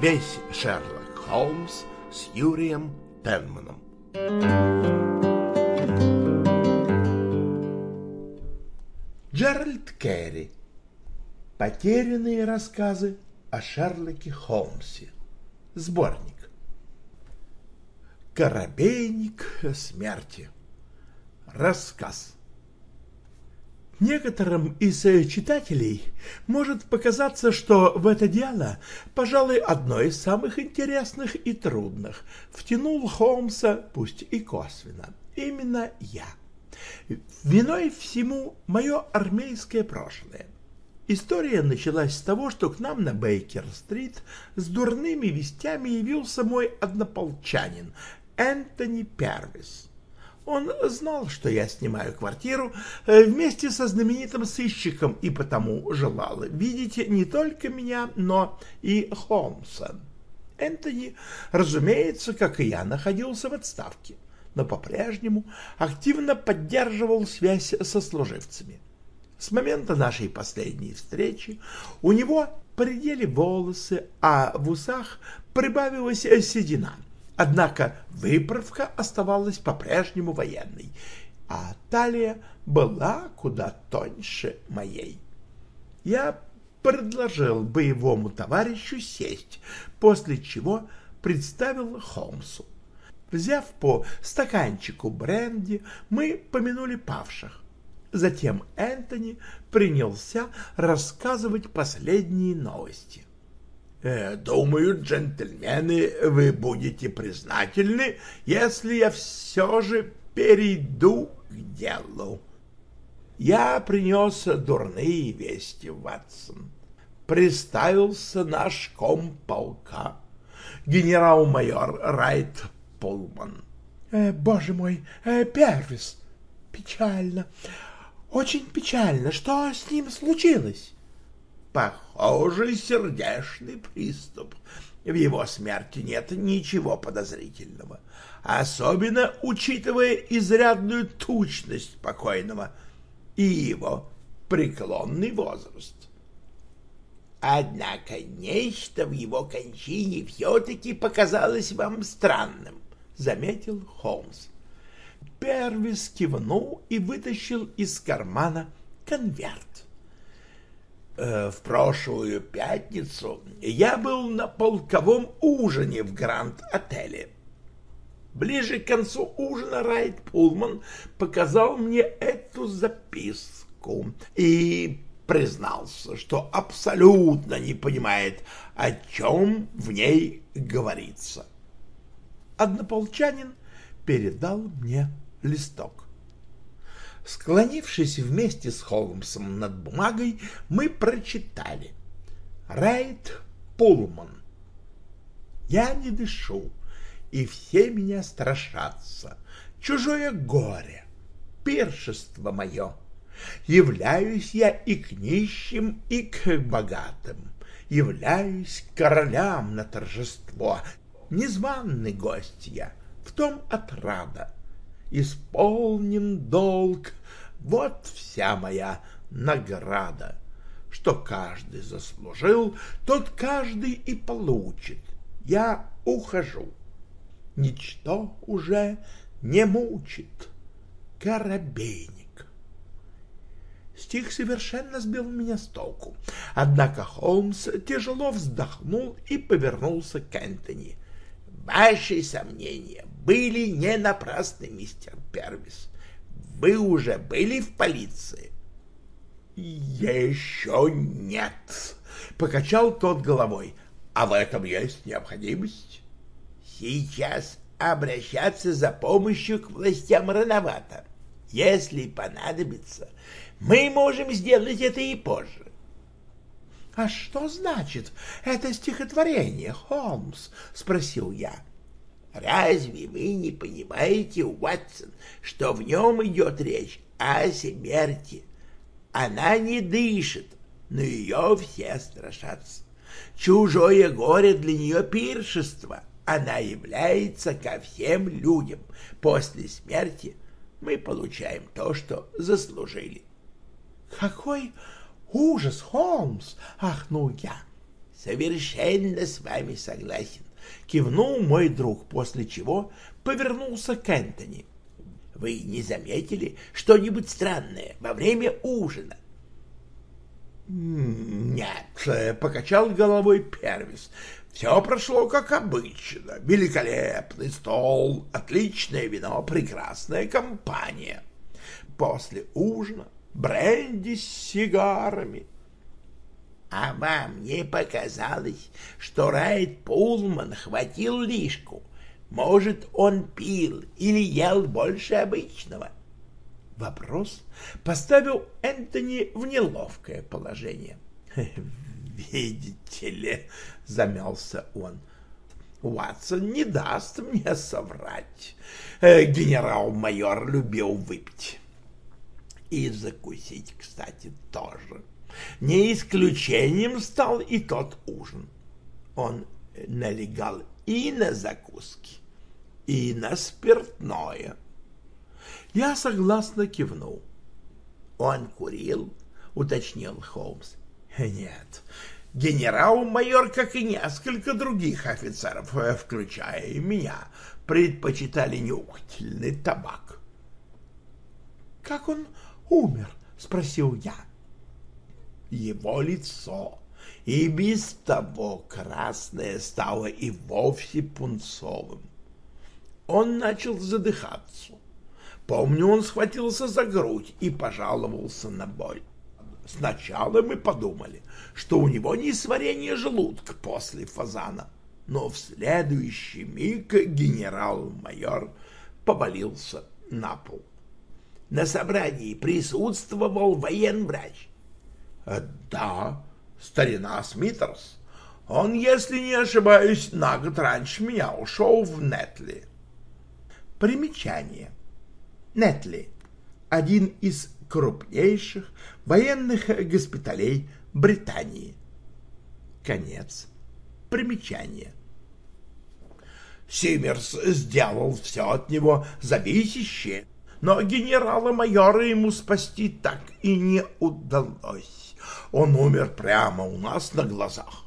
Весь Шерлок Холмс с Юрием Пенманом. Джеральд Керри. Потерянные рассказы о Шерлоке Холмсе. Сборник. Коробейник смерти. Рассказ. Некоторым из читателей может показаться, что в это дело, пожалуй, одно из самых интересных и трудных, втянул Холмса, пусть и косвенно, именно я. Виной всему мое армейское прошлое. История началась с того, что к нам на Бейкер-стрит с дурными вестями явился мой однополчанин Энтони Первис. Он знал, что я снимаю квартиру э, вместе со знаменитым сыщиком и потому желал видеть не только меня, но и Холмса. Энтони, разумеется, как и я, находился в отставке, но по-прежнему активно поддерживал связь со служивцами. С момента нашей последней встречи у него поредели волосы, а в усах прибавилась седина — Однако выправка оставалась по-прежнему военной, а талия была куда тоньше моей. Я предложил боевому товарищу сесть, после чего представил Холмсу. Взяв по стаканчику бренди, мы помянули павших. Затем Энтони принялся рассказывать последние новости. Э, думаю, джентльмены, вы будете признательны, если я все же перейду к делу. Я принес дурные вести, Ватсон. Приставился наш комполка, генерал-майор Райт Пулман. Э, боже мой, э, Первис, печально, очень печально. Что с ним случилось? Похожий сердечный приступ. В его смерти нет ничего подозрительного, особенно учитывая изрядную тучность покойного и его преклонный возраст. Однако нечто в его кончине все-таки показалось вам странным, — заметил Холмс. Первис кивнул и вытащил из кармана конверт. Э, в прошлую пятницу я был на полковом ужине в Гранд-отеле. Ближе к концу ужина Райт Пулман показал мне эту записку и признался, что абсолютно не понимает, о чем в ней говорится. Однополчанин передал мне листок. Склонившись вместе с Холмсом над бумагой, мы прочитали «Райт Пулман». Я не дышу, и все меня страшатся. Чужое горе, пиршество мое. Являюсь я и к нищим, и к богатым. Являюсь королям на торжество. Незваный гость я, в том отрада. Исполнен долг вот вся моя награда. Что каждый заслужил, тот каждый и получит. Я ухожу. Ничто уже не мучит. Коробейник. Стих совершенно сбил меня с толку. Однако Холмс тяжело вздохнул и повернулся к Энтони. «Ваши сомнения были не напрасны, мистер Первис вы уже были в полиции? Еще нет, покачал тот головой. А в этом есть необходимость? Сейчас обращаться за помощью к властям рановато. Если понадобится, мы можем сделать это и позже. — А что значит это стихотворение, Холмс? — спросил я. Разве вы не понимаете, Уатсон, что в нем идет речь о смерти? Она не дышит, но ее все страшатся. Чужое горе для нее пиршество. Она является ко всем людям. После смерти мы получаем то, что заслужили. — Какой ужас, Холмс! — ахнул я. Совершенно с вами согласен. Кивнул мой друг, после чего повернулся к Энтони. Вы не заметили что-нибудь странное во время ужина? Нет, покачал головой Первис. Все прошло как обычно. Великолепный стол, отличное вино, прекрасная компания. После ужина бренди с сигарами. А вам не показалось, что Райт Пулман хватил лишку? Может, он пил или ел больше обычного? Вопрос поставил Энтони в неловкое положение. «Видите ли», — замялся он, — «Уатсон не даст мне соврать. Э, генерал-майор любил выпить. И закусить, кстати, тоже. Не исключением стал и тот ужин. Он налегал и на закуски, и на спиртное. Я согласно кивнул. Он курил, уточнил Холмс. Нет, генерал-майор, как и несколько других офицеров, включая и меня, предпочитали нюхательный табак. — Как он умер? — спросил я. Его лицо и без того красное стало и вовсе пунцовым. Он начал задыхаться. Помню, он схватился за грудь и пожаловался на боль. Сначала мы подумали, что у него несварение желудка после фазана, но в следующий миг генерал-майор повалился на пол. На собрании присутствовал военврач. Да, старина Смитерс. Он, если не ошибаюсь, на год раньше меня ушел в Нетли. Примечание. Нетли — один из крупнейших военных госпиталей Британии. Конец примечания. Симмерс сделал все от него зависящее, но генерала-майора ему спасти так и не удалось. Он умер прямо у нас на глазах.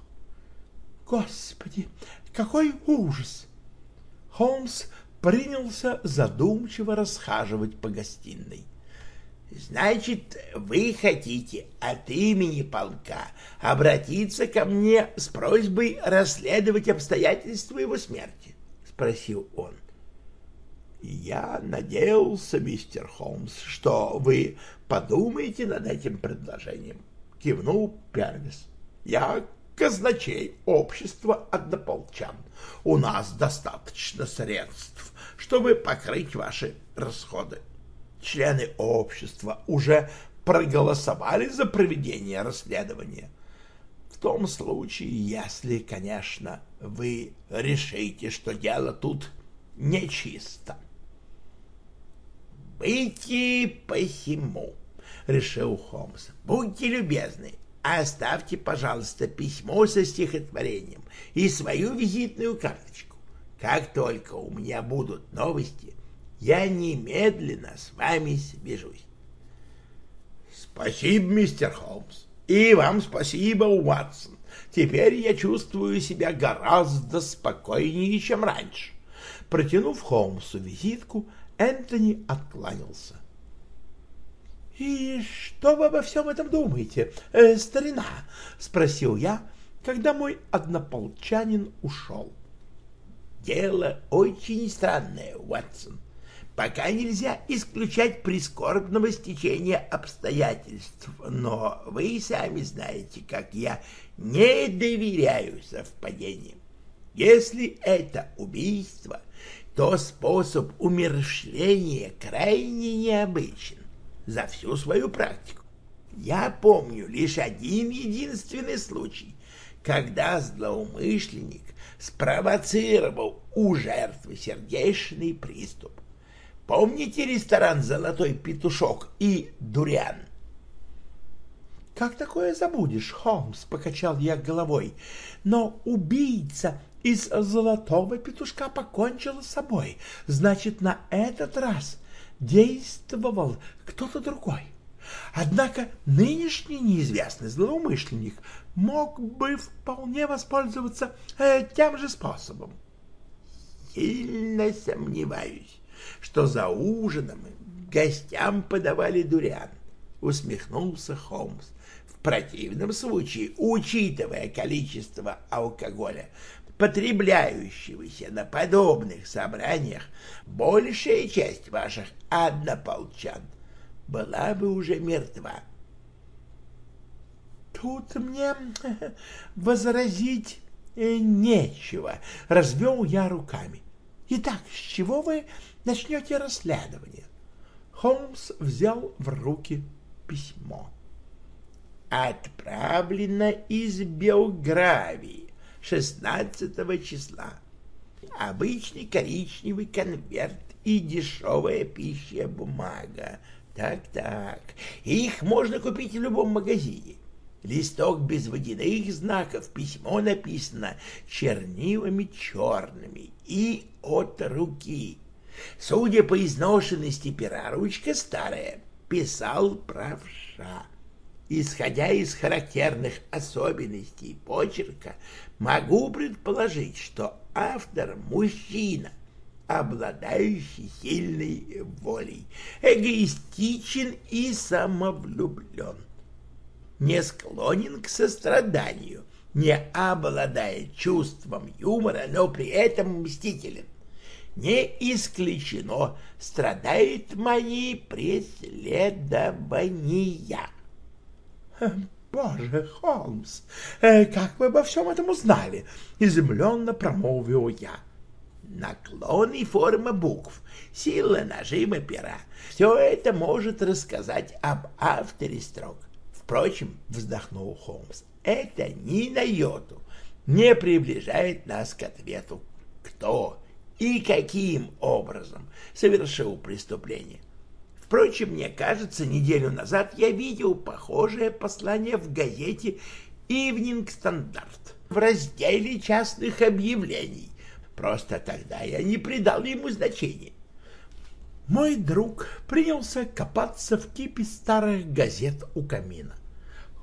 Господи, какой ужас! Холмс принялся задумчиво расхаживать по гостиной. «Значит, вы хотите от имени полка обратиться ко мне с просьбой расследовать обстоятельства его смерти?» — спросил он. «Я надеялся, мистер Холмс, что вы подумаете над этим предложением», — кивнул Первис. «Я казначей общества однополчан. У нас достаточно средств, чтобы покрыть ваши расходы. Члены общества уже проголосовали за проведение расследования. В том случае, если, конечно, вы решите, что дело тут нечисто. «Быть посему», — решил Холмс. «Будьте любезны, оставьте, пожалуйста, письмо со стихотворением и свою визитную карточку. Как только у меня будут новости, я немедленно с вами свяжусь. Спасибо, мистер Холмс. И вам спасибо, Уатсон. Теперь я чувствую себя гораздо спокойнее, чем раньше. Протянув Холмсу визитку, Энтони откланялся. — И что вы обо всем этом думаете, э, старина? — спросил я, когда мой однополчанин ушел. — Дело очень странное, Уатсон. Пока нельзя исключать прискорбного стечения обстоятельств, но вы сами знаете, как я не доверяю совпадениям. Если это убийство, то способ умершления крайне необычен за всю свою практику. Я помню лишь один единственный случай, когда злоумышленник спровоцировал у жертвы сердечный приступ. Помните ресторан «Золотой петушок» и «Дуриан»? «Как такое забудешь, Холмс?» — покачал я головой. «Но убийца из золотого петушка покончил с собой. Значит, на этот раз действовал кто-то другой. Однако нынешний неизвестный злоумышленник мог бы вполне воспользоваться э, тем же способом. Сильно сомневаюсь, что за ужином гостям подавали дуриан, усмехнулся Холмс. В противном случае, учитывая количество алкоголя, потребляющегося на подобных собраниях, большая часть ваших однополчан была бы уже мертва. Тут мне возразить э, нечего, развел я руками. Итак, с чего вы начнете расследование? Холмс взял в руки письмо. Отправлено из Белгравии 16 числа. Обычный коричневый конверт и дешевая пища бумага. Так-так, их можно купить в любом магазине. Листок без водяных знаков, письмо написано чернилами черными и от руки. Судя по изношенности пера, ручка старая, писал правша. Исходя из характерных особенностей почерка, могу предположить, что автор – мужчина, обладающий сильной волей, эгоистичен и самовлюблен, не склонен к состраданию, не обладает чувством юмора, но при этом мстителен. Не исключено, страдает мои преследования. «Боже, Холмс, э, как вы обо всем этом узнали?» — изумленно промолвил я. Наклон и форма букв, сила нажима пера — все это может рассказать об авторе строк. Впрочем, вздохнул Холмс, это ни на йоту не приближает нас к ответу, кто и каким образом совершил преступление. Впрочем, мне кажется, неделю назад я видел похожее послание в газете «Ивнинг Стандарт» в разделе частных объявлений. Просто тогда я не придал ему значения. Мой друг принялся копаться в кипе старых газет у камина.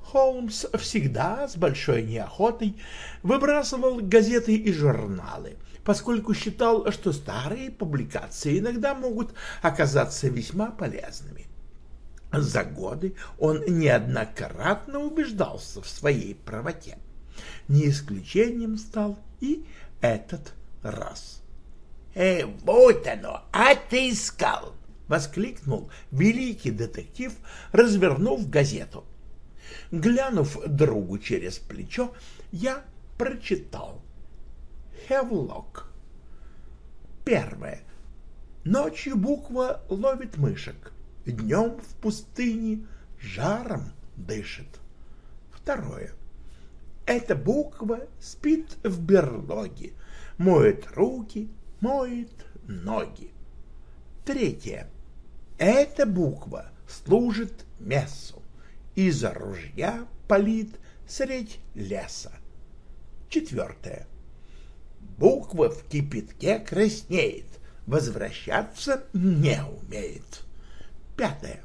Холмс всегда с большой неохотой выбрасывал газеты и журналы — поскольку считал, что старые публикации иногда могут оказаться весьма полезными. За годы он неоднократно убеждался в своей правоте. Не исключением стал и этот раз. «Э, вот оно, отыскал!» — воскликнул великий детектив, развернув газету. Глянув другу через плечо, я прочитал. Хевлок. Первое. Ночью буква ловит мышек, днем в пустыне жаром дышит. Второе. Эта буква спит в берлоге, моет руки, моет ноги. Третье. Эта буква служит мессу, из ружья палит средь леса. Четвертое. Буква в кипятке краснеет, возвращаться не умеет. Пятое.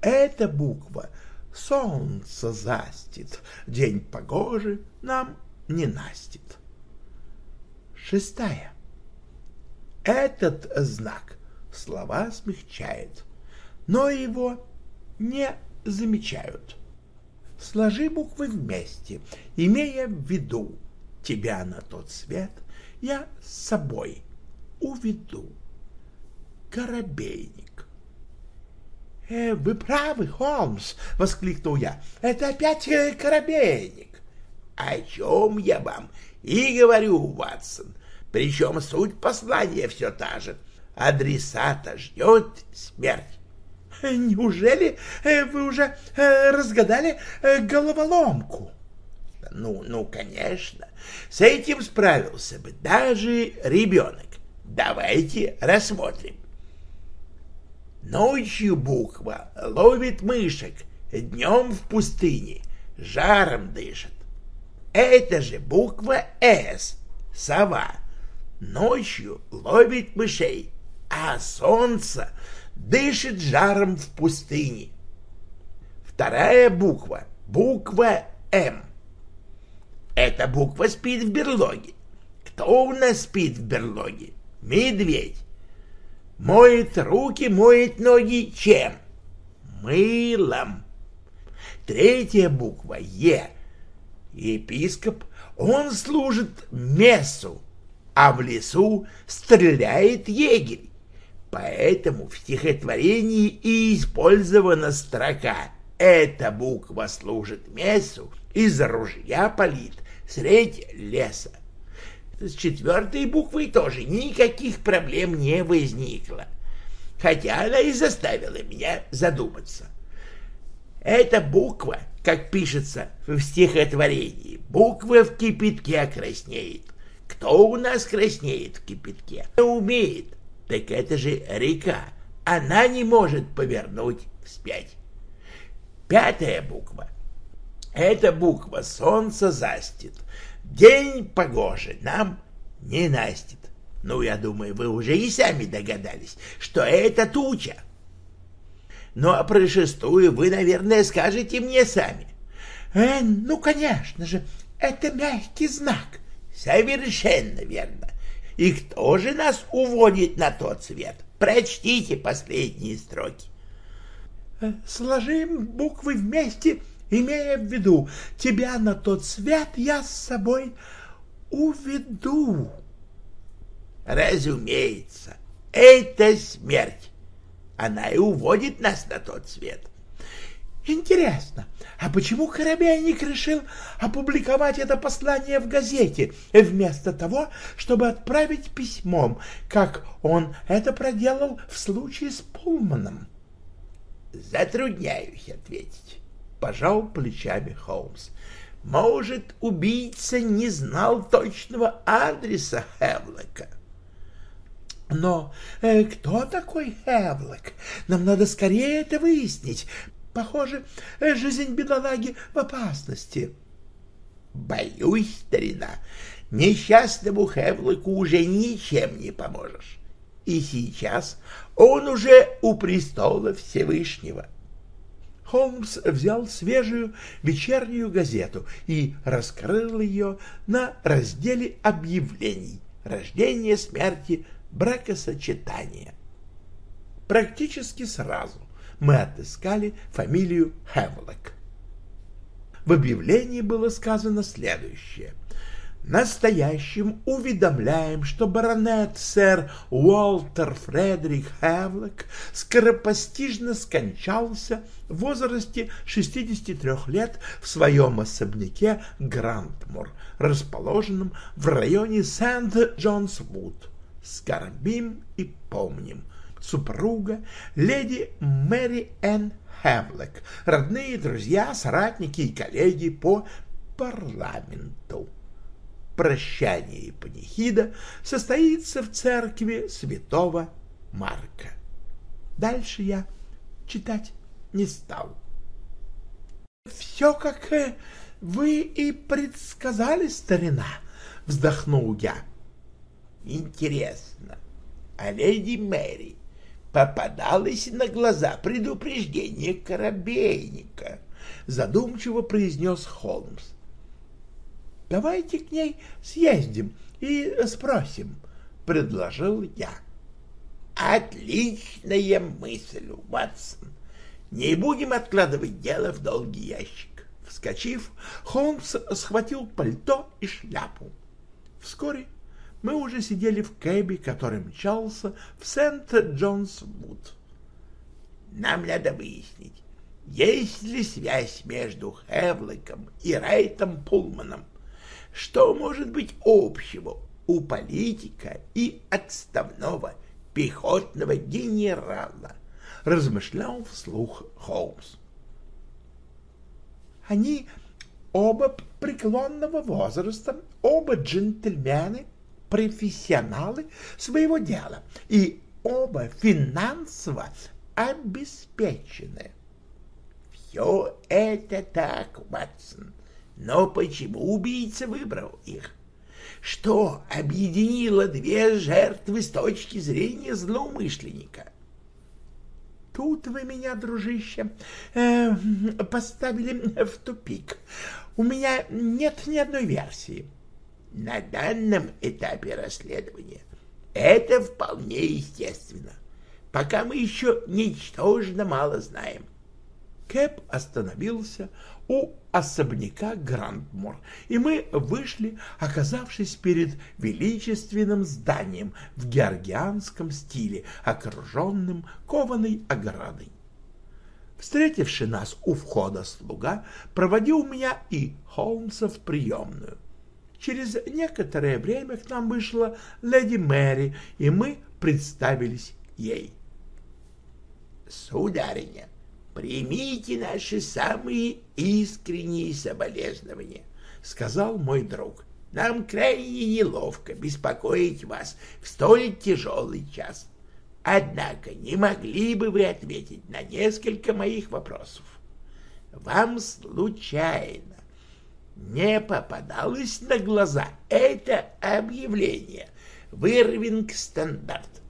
Эта буква солнце застит, день погожий нам не настит. Шестая. Этот знак слова смягчает, но его не замечают. Сложи буквы вместе, имея в виду тебя на тот свет я с собой уведу. Коробейник. «Э, «Вы правы, Холмс!» — воскликнул я. «Это опять э, коробейник!» «О чем я вам и говорю, Ватсон. Причем суть послания все та же. Адресата ждет смерть. Неужели э, вы уже э, разгадали э, головоломку? Ну, ну, конечно, с этим справился бы даже ребенок. Давайте рассмотрим. Ночью буква ловит мышек, днем в пустыне, жаром дышит. Это же буква «С», сова. Ночью ловит мышей, а солнце дышит жаром в пустыне. Вторая буква — буква «М». Эта буква спит в берлоге. Кто у нас спит в берлоге? Медведь. Моет руки, моет ноги чем? Мылом. Третья буква «Е». Епископ, он служит мессу, а в лесу стреляет егерь. Поэтому в стихотворении и использована строка «Эта буква служит мессу, из ружья палит средь леса». С четвертой буквой тоже никаких проблем не возникло, хотя она и заставила меня задуматься. Эта буква, как пишется в стихотворении, буква в кипятке краснеет. Кто у нас краснеет в кипятке? Умеет. Так это же река. Она не может повернуть вспять. Пятая буква. Эта буква солнце застит. День погожий нам не настит. Ну, я думаю, вы уже и сами догадались, что это туча. Ну, а про шестую вы, наверное, скажете мне сами. Э, ну, конечно же, это мягкий знак. Совершенно верно. И кто же нас уводит на тот свет? Прочтите последние строки. Э, сложим буквы вместе имея в виду, тебя на тот свет я с собой уведу. Разумеется, это смерть. Она и уводит нас на тот свет. Интересно, а почему Коробейник решил опубликовать это послание в газете, вместо того, чтобы отправить письмом, как он это проделал в случае с Пулманом? Затрудняюсь ответить. — пожал плечами Холмс. «Может, убийца не знал точного адреса Хевлока?» «Но э, кто такой Хевлок? Нам надо скорее это выяснить. Похоже, э, жизнь бедолаги в опасности». «Боюсь, старина, несчастному Хевлоку уже ничем не поможешь. И сейчас он уже у престола Всевышнего». Холмс взял свежую вечернюю газету и раскрыл ее на разделе объявлений «Рождение, смерти, бракосочетания». Практически сразу мы отыскали фамилию Хевлок. В объявлении было сказано следующее – настоящим уведомляем, что баронет сэр Уолтер Фредерик Хевлок скоропостижно скончался в возрасте 63 лет в своем особняке Грантмур, расположенном в районе Сент-Джонс-Вуд. Скорбим и помним. Супруга леди Мэри Энн Хевлок, родные друзья, соратники и коллеги по парламенту прощание и панихида состоится в церкви святого Марка. Дальше я читать не стал. «Все, как вы и предсказали, старина», — вздохнул я. «Интересно, а леди Мэри попадалось на глаза предупреждение корабейника?» — задумчиво произнес Холмс. Давайте к ней съездим и спросим, — предложил я. Отличная мысль, Ватсон. Не будем откладывать дело в долгий ящик. Вскочив, Холмс схватил пальто и шляпу. Вскоре мы уже сидели в кэбе, который мчался в Сент-Джонс-Вуд. Нам надо выяснить, есть ли связь между Хевлоком и Райтом Пулманом, что может быть общего у политика и отставного пехотного генерала, размышлял вслух Холмс. Они оба преклонного возраста, оба джентльмены, профессионалы своего дела и оба финансово обеспечены. Все это так, Ватсон, но почему убийца выбрал их? Что объединило две жертвы с точки зрения злоумышленника? тут вы меня, дружище, э, поставили в тупик. У меня нет ни одной версии. На данном этапе расследования это вполне естественно, пока мы еще ничтожно мало знаем. Кэп остановился у особняка Грандмор, и мы вышли, оказавшись перед величественным зданием в георгианском стиле, окруженным кованой оградой. Встретивший нас у входа слуга проводил меня и Холмса в приемную. Через некоторое время к нам вышла леди Мэри, и мы представились ей. «Сударыня, примите наши самые искренние соболезнования», — сказал мой друг. «Нам крайне неловко беспокоить вас в столь тяжелый час. Однако не могли бы вы ответить на несколько моих вопросов? Вам случайно не попадалось на глаза это объявление в Ирвинг Стандарт?»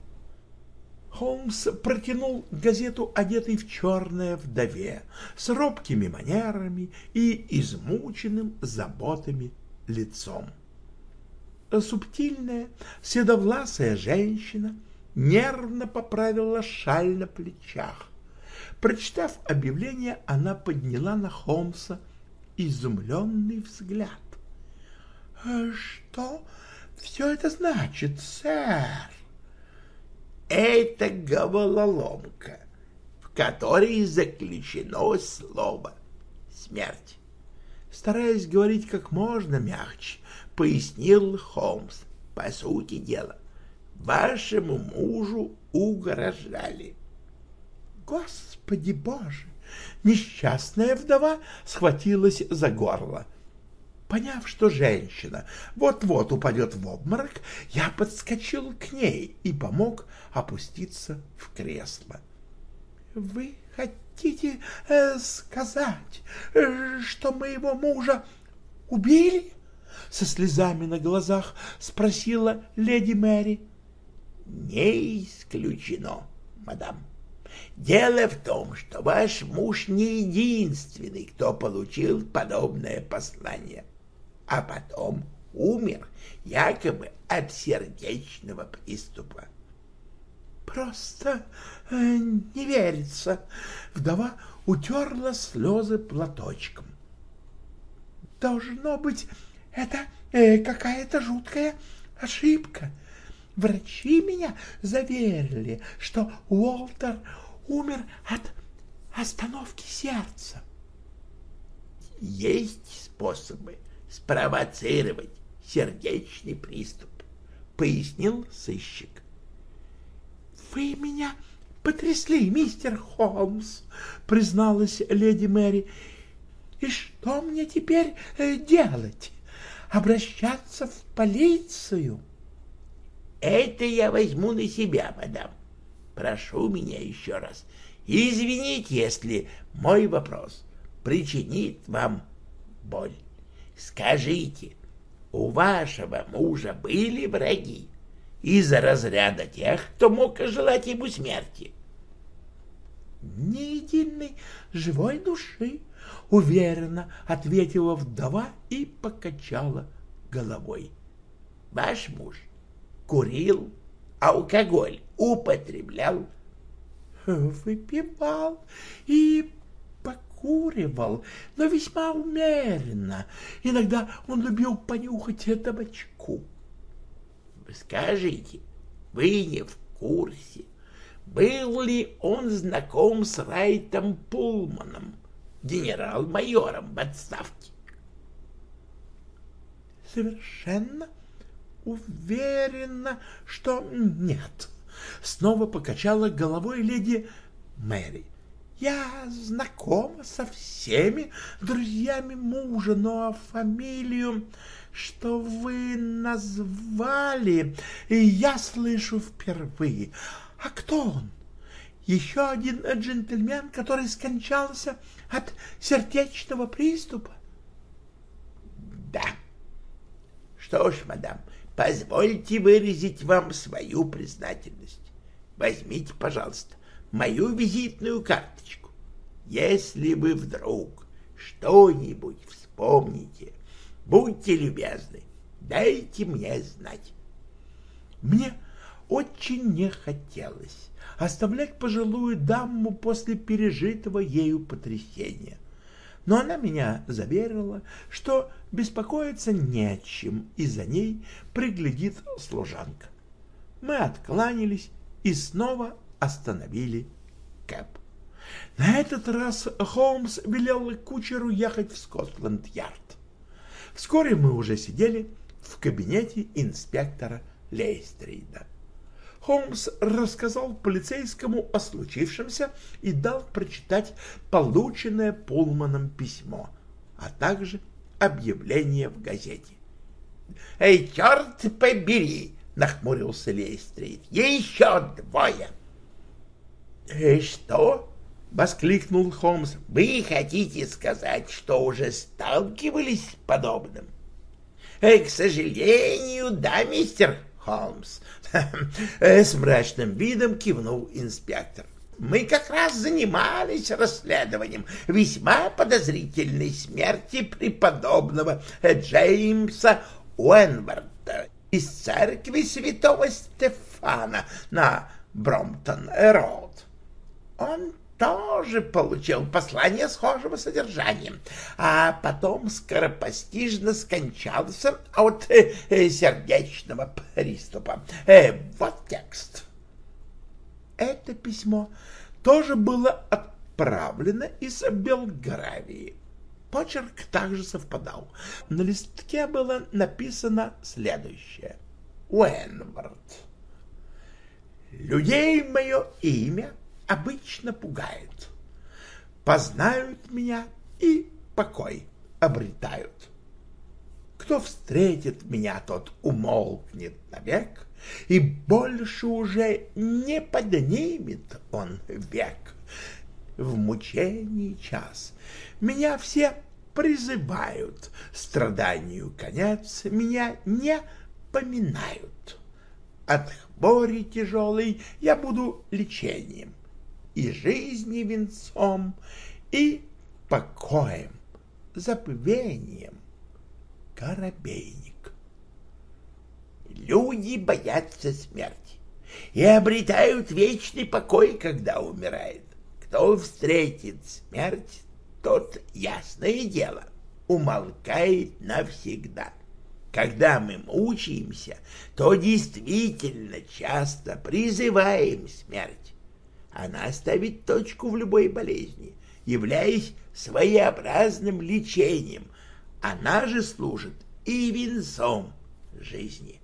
Холмс протянул газету, одетый в черное вдове, с робкими манерами и измученным заботами лицом. Субтильная, седовласая женщина нервно поправила шаль на плечах. Прочитав объявление, она подняла на Холмса изумленный взгляд. — Что все это значит, сэр? Это головоломка, в которой заключено слово «смерть». Стараясь говорить как можно мягче, пояснил Холмс. По сути дела, вашему мужу угрожали. Господи Боже! Несчастная вдова схватилась за горло. Поняв, что женщина вот-вот упадет в обморок, я подскочил к ней и помог опуститься в кресло. — Вы хотите э, сказать, э, что моего мужа убили? — со слезами на глазах спросила леди Мэри. — Не исключено, мадам. Дело в том, что ваш муж не единственный, кто получил подобное послание а потом умер якобы от сердечного приступа. Просто э, не верится. Вдова утерла слезы платочком. Должно быть, это э, какая-то жуткая ошибка. Врачи меня заверили, что Уолтер умер от остановки сердца. Есть способы спровоцировать сердечный приступ, пояснил сыщик. Вы меня потрясли, мистер Холмс, призналась леди Мэри. И что мне теперь э, делать? Обращаться в полицию? Это я возьму на себя, мадам. Прошу меня еще раз. Извините, если мой вопрос причинит вам боль. Скажите, у вашего мужа были враги из-за разряда тех, кто мог желать ему смерти? Ни единой живой души, уверенно ответила вдова и покачала головой. Ваш муж курил, алкоголь употреблял? Выпивал и покуривал, но весьма умеренно. Иногда он любил понюхать табачку. Скажите, вы не в курсе, был ли он знаком с Райтом Пулманом, генерал-майором в отставке? Совершенно уверена, что нет. Снова покачала головой леди Мэри. Я знакома со всеми друзьями мужа, но фамилию, что вы назвали, я слышу впервые. А кто он? Еще один джентльмен, который скончался от сердечного приступа? Да. Что ж, мадам, позвольте выразить вам свою признательность. Возьмите, пожалуйста, мою визитную карточку. Если вы вдруг что-нибудь вспомните, будьте любезны, дайте мне знать. Мне очень не хотелось оставлять пожилую даму после пережитого ею потрясения. Но она меня заверила, что беспокоиться не о чем, и за ней приглядит служанка. Мы откланялись и снова остановили Кэп. На этот раз Холмс велел кучеру ехать в Скотланд-Ярд. Вскоре мы уже сидели в кабинете инспектора Лейстрида. Холмс рассказал полицейскому о случившемся и дал прочитать полученное Пулманом письмо, а также объявление в газете. «Эй, черт побери!» — нахмурился Лейстрит. «Еще двое!» «И что?» — воскликнул Холмс. «Вы хотите сказать, что уже сталкивались с подобным?» «К сожалению, да, мистер Холмс. С мрачным видом кивнул инспектор. Мы как раз занимались расследованием весьма подозрительной смерти преподобного Джеймса Уэнварда из церкви святого Стефана на Бромтон-Роуд. Он тоже получил послание схожего содержания, а потом скоропостижно скончался от э, э, сердечного приступа. Э, вот текст. Это письмо тоже было отправлено из Белгравии. Почерк также совпадал. На листке было написано следующее. Уэнвард. Людей мое имя обычно пугает. Познают меня и покой обретают. Кто встретит меня, тот умолкнет навек, и больше уже не поднимет он век. В мучении час меня все призывают, страданию конец меня не поминают. От хвори тяжелой я буду лечением, и жизни венцом, и покоем, забвением. Коробейник. Люди боятся смерти и обретают вечный покой, когда умирает. Кто встретит смерть, тот, ясное дело, умолкает навсегда. Когда мы мучаемся, то действительно часто призываем смерть. Она ставит точку в любой болезни, являясь своеобразным лечением. Она же служит и венцом жизни.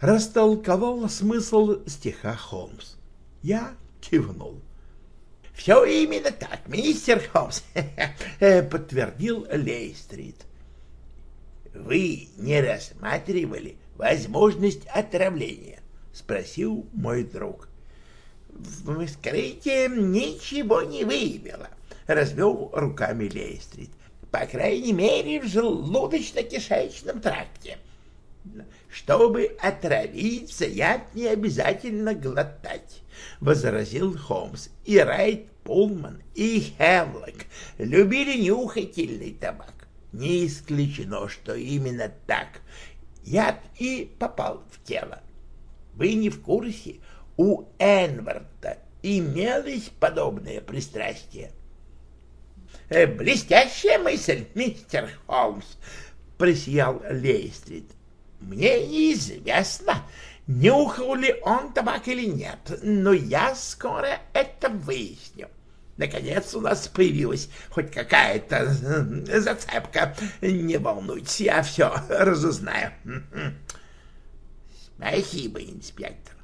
Растолковал смысл стиха Холмс. Я кивнул. «Все именно так, мистер Холмс», — подтвердил Лейстрит. «Вы не рассматривали возможность отравления?» — спросил мой друг вскрытие ничего не выявило, — развел руками Лейстрит. По крайней мере, в желудочно-кишечном тракте. Чтобы отравиться, яд не обязательно глотать, — возразил Холмс. И Райт Пулман, и Хевлок любили нюхательный табак. Не исключено, что именно так яд и попал в тело. Вы не в курсе, у Энварда имелось подобное пристрастие. «Э, «Блестящая мысль, мистер Холмс!» — просиял Лейстрид. «Мне неизвестно, нюхал ли он табак или нет, но я скоро это выясню. Наконец у нас появилась хоть какая-то зацепка. Не волнуйтесь, я все разузнаю». «Спасибо, инспектор.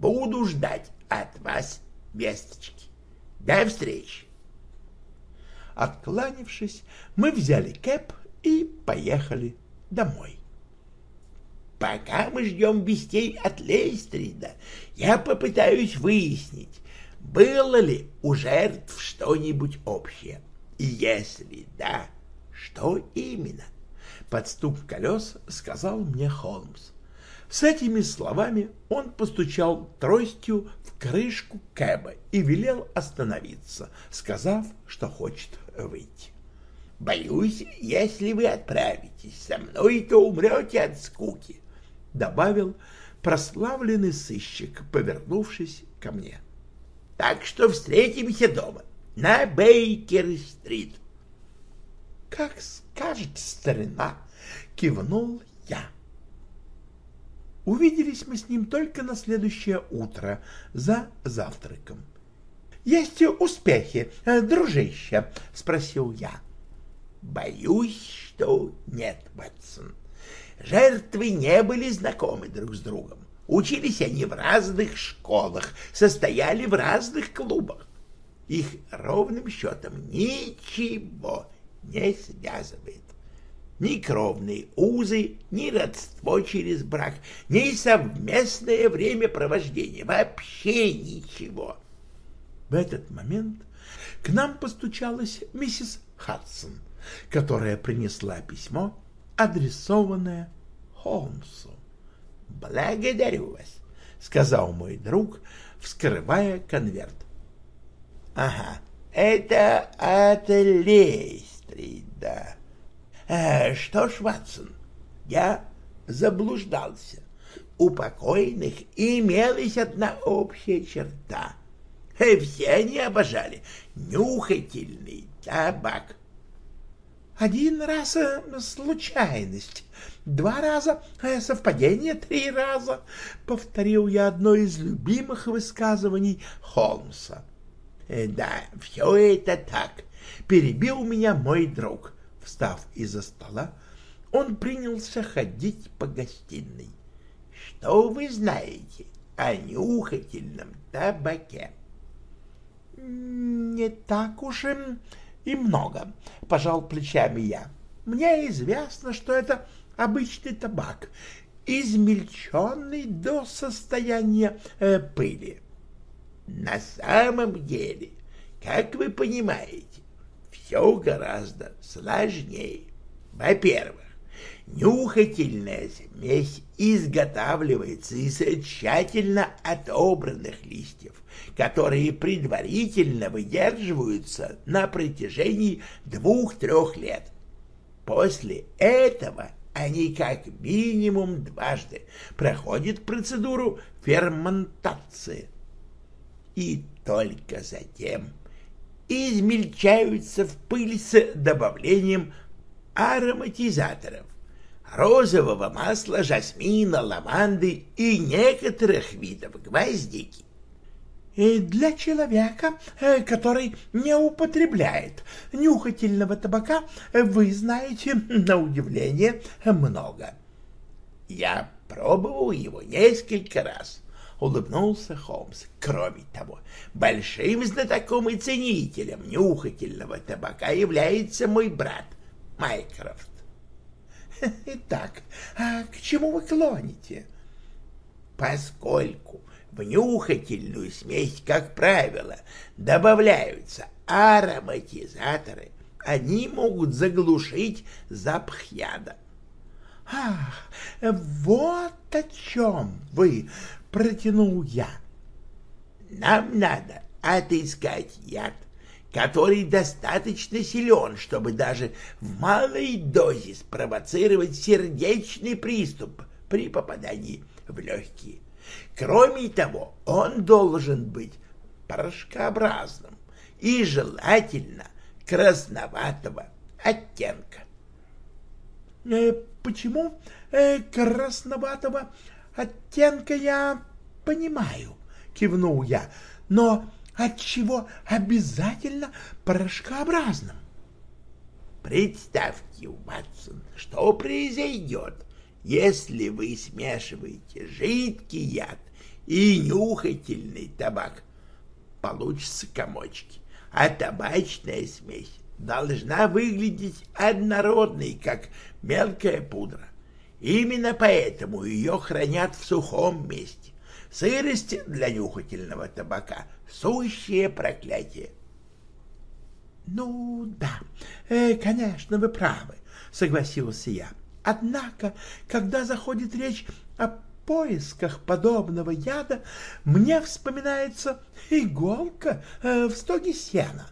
Буду ждать от вас весточки. До встречи. Откланившись, мы взяли кэп и поехали домой. Пока мы ждем вестей от Лейстрида, я попытаюсь выяснить, было ли у жертв что-нибудь общее. И если да, что именно? Под стук колес сказал мне Холмс. С этими словами он постучал тростью в крышку Кэба и велел остановиться, сказав, что хочет выйти. «Боюсь, если вы отправитесь со мной, то умрете от скуки», — добавил прославленный сыщик, повернувшись ко мне. «Так что встретимся дома, на Бейкер-стрит». «Как скажете, старина!» — кивнул я. Увиделись мы с ним только на следующее утро за завтраком. — Есть успехи, э, дружище? — спросил я. — Боюсь, что нет, Ватсон. Жертвы не были знакомы друг с другом. Учились они в разных школах, состояли в разных клубах. Их ровным счетом ничего не связывает ни кровные узы, ни родство через брак, ни совместное времяпровождение, вообще ничего. В этот момент к нам постучалась миссис Хадсон, которая принесла письмо, адресованное Холмсу. «Благодарю вас», — сказал мой друг, вскрывая конверт. «Ага, это от Лейстрида». Э, что ж, Ватсон, я заблуждался. У покойных имелась одна общая черта. Э, все они обожали нюхательный табак. Один раз э, случайность, два раза совпадение, три раза, — повторил я одно из любимых высказываний Холмса. Да, все это так, — перебил меня мой друг. Встав из-за стола, он принялся ходить по гостиной. Что вы знаете о нюхательном табаке? Не так уж и много, пожал плечами я. Мне известно, что это обычный табак, измельченный до состояния э, пыли. На самом деле, как вы понимаете, все гораздо сложнее. Во-первых, нюхательная смесь изготавливается из тщательно отобранных листьев, которые предварительно выдерживаются на протяжении двух-трех лет. После этого они как минимум дважды проходят процедуру ферментации. И только затем измельчаются в пыль с добавлением ароматизаторов, розового масла, жасмина, лаванды и некоторых видов гвоздики. И для человека, э, который не употребляет нюхательного табака, вы знаете, на удивление, много. Я пробовал его несколько раз, — улыбнулся Холмс. Кроме того, большим знатоком и ценителем нюхательного табака является мой брат Майкрофт. — Итак, а к чему вы клоните? — Поскольку в нюхательную смесь, как правило, добавляются ароматизаторы, они могут заглушить запах яда. — Ах, вот о чем вы! — протянул я. «Нам надо отыскать яд, который достаточно силен, чтобы даже в малой дозе спровоцировать сердечный приступ при попадании в легкие. Кроме того, он должен быть порошкообразным и желательно красноватого оттенка. Э, почему э, красноватого оттенка я понимаю, кивнул я, но от чего обязательно порошкообразным? Представьте, Ватсон, что произойдет, если вы смешиваете жидкий яд и нюхательный табак. Получится комочки, а табачная смесь должна выглядеть однородной, как мелкая пудра. Именно поэтому ее хранят в сухом месте. Сырость для нюхательного табака — сущее проклятие. — Ну да, э, конечно, вы правы, — согласился я. Однако, когда заходит речь о поисках подобного яда мне вспоминается иголка э, в стоге сена.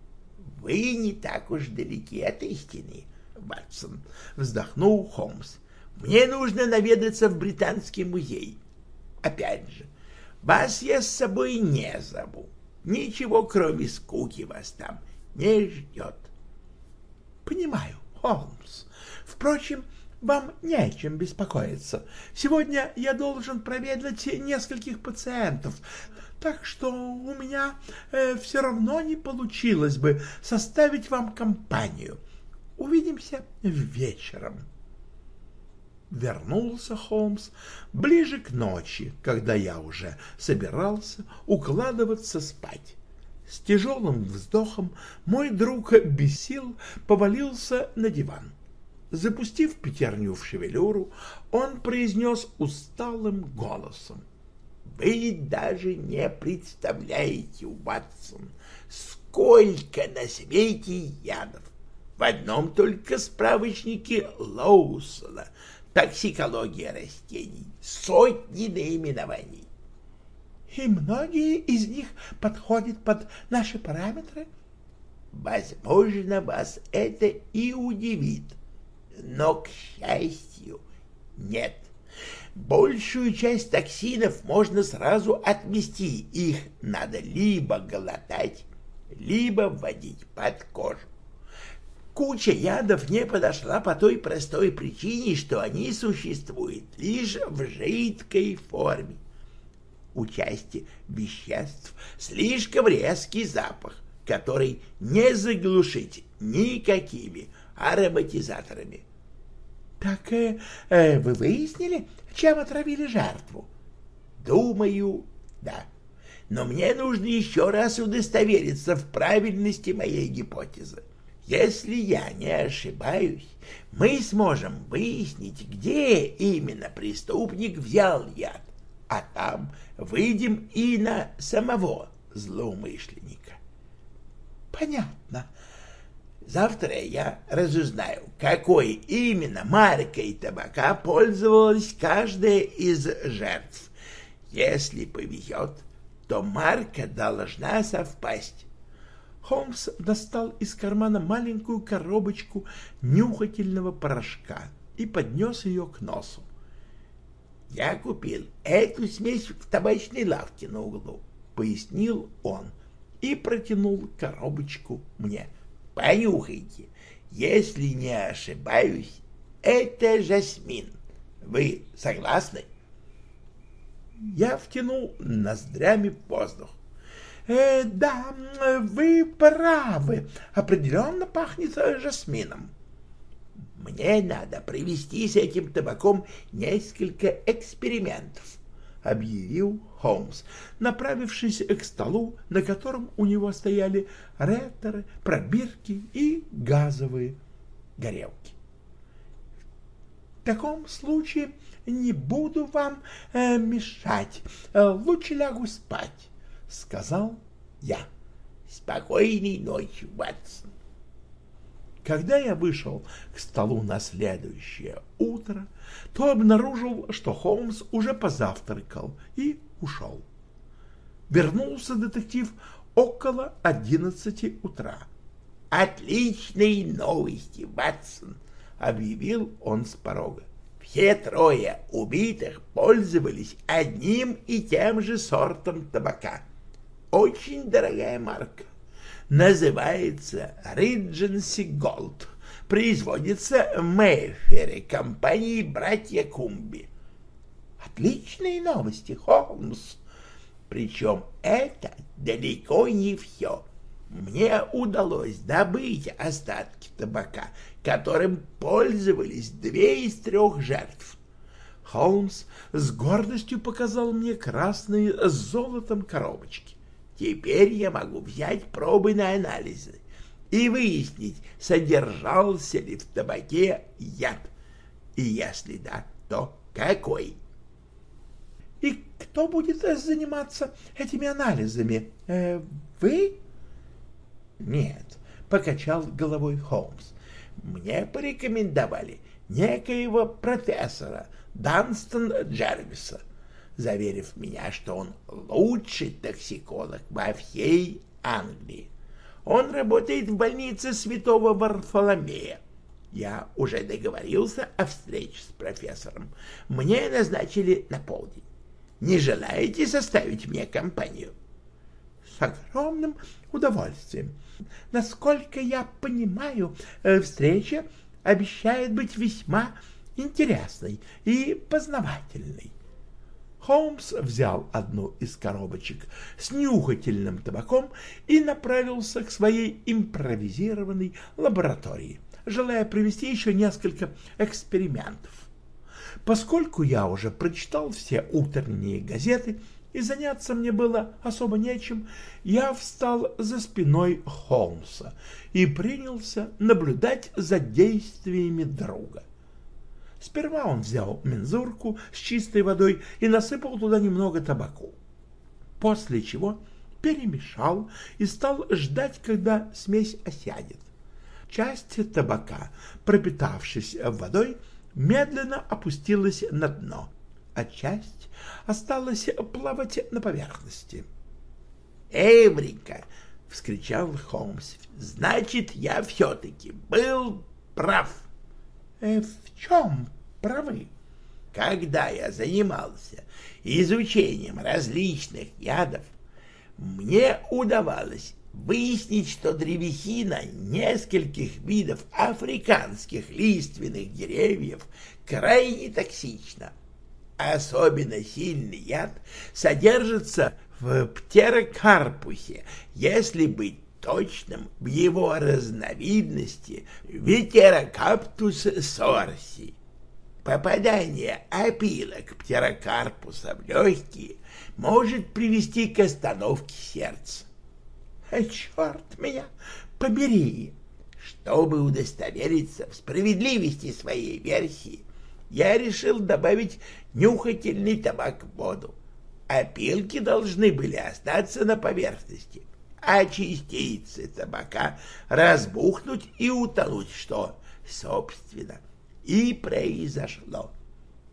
— Вы не так уж далеки от истины, Ватсон, — вздохнул Холмс. — Мне нужно наведаться в Британский музей. Опять же, вас я с собой не зову. Ничего, кроме скуки, вас там не ждет. — Понимаю, Холмс. Впрочем, вам не о чем беспокоиться. Сегодня я должен проведать нескольких пациентов, так что у меня э, все равно не получилось бы составить вам компанию. Увидимся вечером. Вернулся Холмс ближе к ночи, когда я уже собирался укладываться спать. С тяжелым вздохом мой друг без сил повалился на диван. Запустив пятерню в шевелюру, он произнес усталым голосом. «Вы даже не представляете, Уатсон, сколько на свете ядов! В одном только справочнике Лоусона токсикология растений, сотни наименований. И многие из них подходят под наши параметры? Возможно, вас это и удивит, но, к счастью, нет. Большую часть токсинов можно сразу отмести, их надо либо глотать, либо вводить под кожу. Куча ядов не подошла по той простой причине, что они существуют лишь в жидкой форме. У части веществ слишком резкий запах, который не заглушить никакими ароматизаторами. Так э, э, вы выяснили, чем отравили жертву? Думаю, да. Но мне нужно еще раз удостовериться в правильности моей гипотезы. Если я не ошибаюсь, мы сможем выяснить, где именно преступник взял яд, а там выйдем и на самого злоумышленника. Понятно. Завтра я разузнаю, какой именно маркой табака пользовалась каждая из жертв. Если повезет, то марка должна совпасть. Холмс достал из кармана маленькую коробочку нюхательного порошка и поднес ее к носу. «Я купил эту смесь в табачной лавке на углу», — пояснил он и протянул коробочку мне. — Понюхайте. Если не ошибаюсь, это жасмин. Вы согласны? Я втянул ноздрями воздух. Э, да, вы правы. Определенно пахнет жасмином. Мне надо провести с этим табаком несколько экспериментов. — объявил Холмс, направившись к столу, на котором у него стояли реторы, пробирки и газовые горелки. — В таком случае не буду вам э, мешать, э, лучше лягу спать, — сказал я. — Спокойной ночи, Ватсон. Когда я вышел к столу на следующее утро, то обнаружил, что Холмс уже позавтракал и ушел. Вернулся детектив около одиннадцати утра. «Отличные новости, Ватсон!» — объявил он с порога. «Все трое убитых пользовались одним и тем же сортом табака. Очень дорогая марка называется Ридженси Голд. Производится в Мэйфере компании «Братья Кумби». Отличные новости, Холмс. Причем это далеко не все. Мне удалось добыть остатки табака, которым пользовались две из трех жертв. Холмс с гордостью показал мне красные с золотом коробочки. Теперь я могу взять пробы на анализы и выяснить, содержался ли в табаке яд. И если да, то какой. — И кто будет заниматься этими анализами? Э, вы? — Нет, — покачал головой Холмс. — Мне порекомендовали некоего профессора Данстон Джервиса, заверив меня, что он лучший токсиколог во всей Англии. Он работает в больнице Святого Варфоломея. Я уже договорился о встрече с профессором. Мне назначили на полдень. Не желаете составить мне компанию? С огромным удовольствием. Насколько я понимаю, э, встреча обещает быть весьма интересной и познавательной. Холмс взял одну из коробочек с нюхательным табаком и направился к своей импровизированной лаборатории, желая провести еще несколько экспериментов. Поскольку я уже прочитал все утренние газеты и заняться мне было особо нечем, я встал за спиной Холмса и принялся наблюдать за действиями друга. Сперва он взял мензурку с чистой водой и насыпал туда немного табаку, после чего перемешал и стал ждать, когда смесь осядет. Часть табака, пропитавшись водой, медленно опустилась на дно, а часть осталась плавать на поверхности. «Эврика!» — вскричал Холмс. «Значит, я все-таки был прав!» «Э, «В чем правы?» «Когда я занимался изучением различных ядов, мне удавалось выяснить, что древесина нескольких видов африканских лиственных деревьев крайне токсична. Особенно сильный яд содержится в птерокарпусе, если быть точным, в его разновидности Ветерокаптус сорси. Попадание опилок птерокарпуса в легкие может привести к остановке сердца. А черт меня побери! Чтобы удостовериться в справедливости своей версии, я решил добавить нюхательный табак в воду. Опилки должны были остаться на поверхности, а частицы табака разбухнуть и утонуть, что, собственно, и произошло.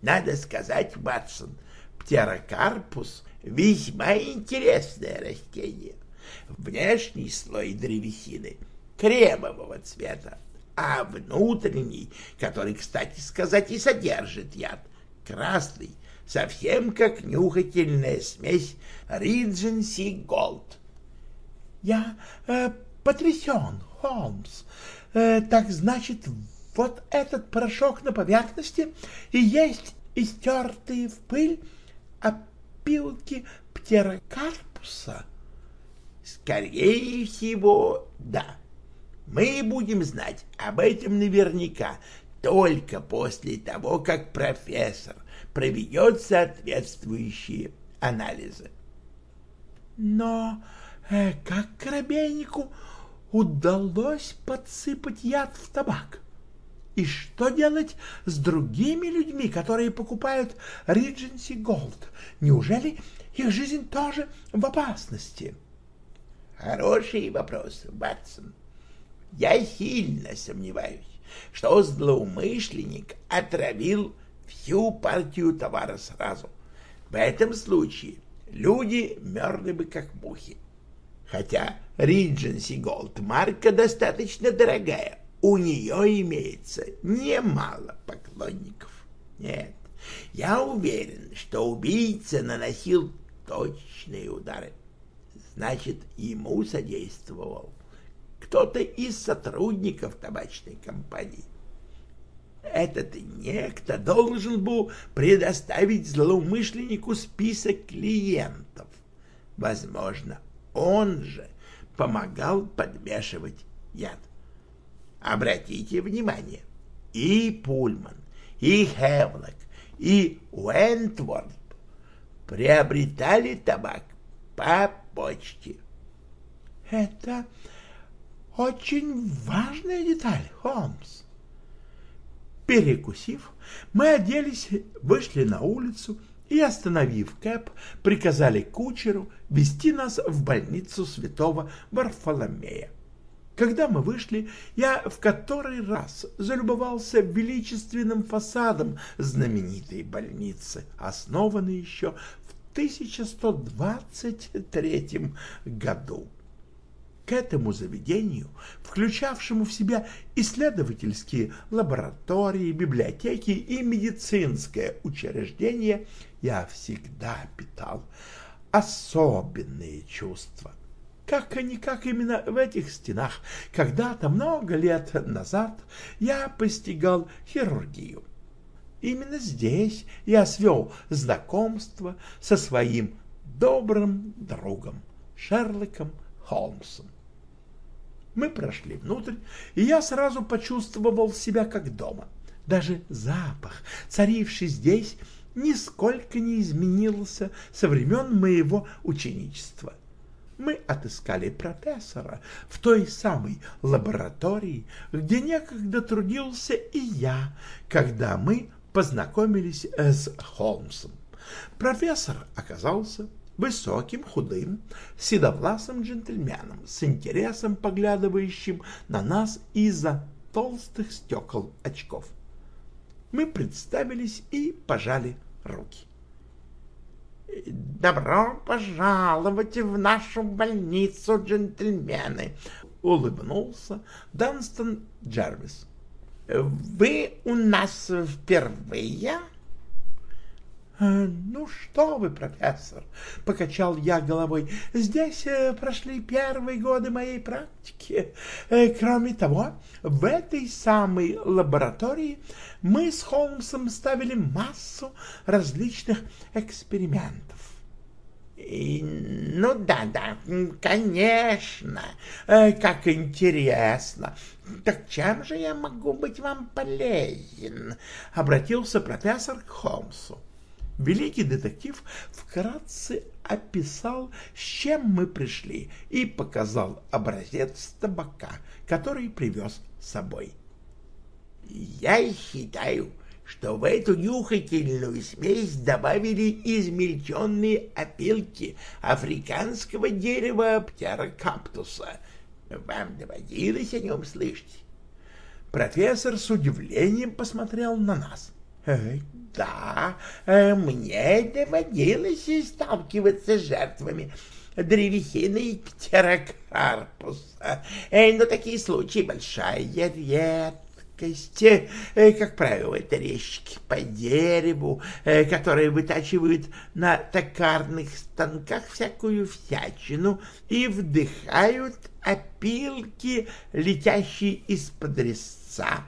Надо сказать, Ватсон, птерокарпус — весьма интересное растение. Внешний слой древесины кремового цвета, а внутренний, который, кстати сказать, и содержит яд, красный, совсем как нюхательная смесь Ридженси Голд. Я э, потрясен, Холмс. Э, так значит, вот этот порошок на поверхности и есть истертые в пыль опилки птерокарпуса? Скорее всего, да. Мы будем знать об этом наверняка только после того, как профессор проведет соответствующие анализы. Но как Коробейнику удалось подсыпать яд в табак? И что делать с другими людьми, которые покупают Ридженси Голд? Неужели их жизнь тоже в опасности? Хороший вопрос, Батсон. Я сильно сомневаюсь, что злоумышленник отравил всю партию товара сразу. В этом случае люди мерли бы как мухи. Хотя Regency Gold марка достаточно дорогая, у нее имеется немало поклонников. Нет, я уверен, что убийца наносил точные удары. Значит, ему содействовал кто-то из сотрудников табачной компании. Этот некто должен был предоставить злоумышленнику список клиентов. Возможно, он же помогал подмешивать яд. Обратите внимание, и Пульман, и Хевлок, и Уэнтворд приобретали табак по почте. Это очень важная деталь, Холмс. Перекусив, мы оделись, вышли на улицу и, остановив Кэп, приказали кучеру вести нас в больницу святого Варфоломея. Когда мы вышли, я в который раз залюбовался величественным фасадом знаменитой больницы, основанной еще в 1123 году. К этому заведению, включавшему в себя исследовательские лаборатории, библиотеки и медицинское учреждение, я всегда питал особенные чувства как-никак именно в этих стенах когда-то много лет назад я постигал хирургию. Именно здесь я свел знакомство со своим добрым другом Шерлоком Холмсом. Мы прошли внутрь, и я сразу почувствовал себя как дома. Даже запах, царивший здесь, нисколько не изменился со времен моего ученичества — мы отыскали профессора в той самой лаборатории, где некогда трудился и я, когда мы познакомились с Холмсом. Профессор оказался высоким, худым, седовласым джентльменом, с интересом поглядывающим на нас из-за толстых стекол очков. Мы представились и пожали руки. «Добро пожаловать в нашу больницу, джентльмены!» — улыбнулся Данстон Джервис. «Вы у нас впервые?» Э, «Ну что вы, профессор!» — покачал я головой. «Здесь э, прошли первые годы моей практики. Э, кроме того, в этой самой лаборатории мы с Холмсом ставили массу различных экспериментов. И, ну да, да, конечно, как интересно. Так чем же я могу быть вам полезен? Обратился профессор к Холмсу. Великий детектив вкратце описал, с чем мы пришли, и показал образец табака, который привез с собой. «Я считаю, что в эту нюхательную смесь добавили измельченные опилки африканского дерева птерокаптуса. Вам доводилось о нем слышать?» Профессор с удивлением посмотрел на нас. Да, э, мне доводилось сталкиваться с жертвами древесины и птерокарпуса. Э, но такие случаи большая редкость. Э, как правило, это резчики по дереву, которые вытачивают на токарных станках всякую всячину и вдыхают опилки, летящие из-под резца.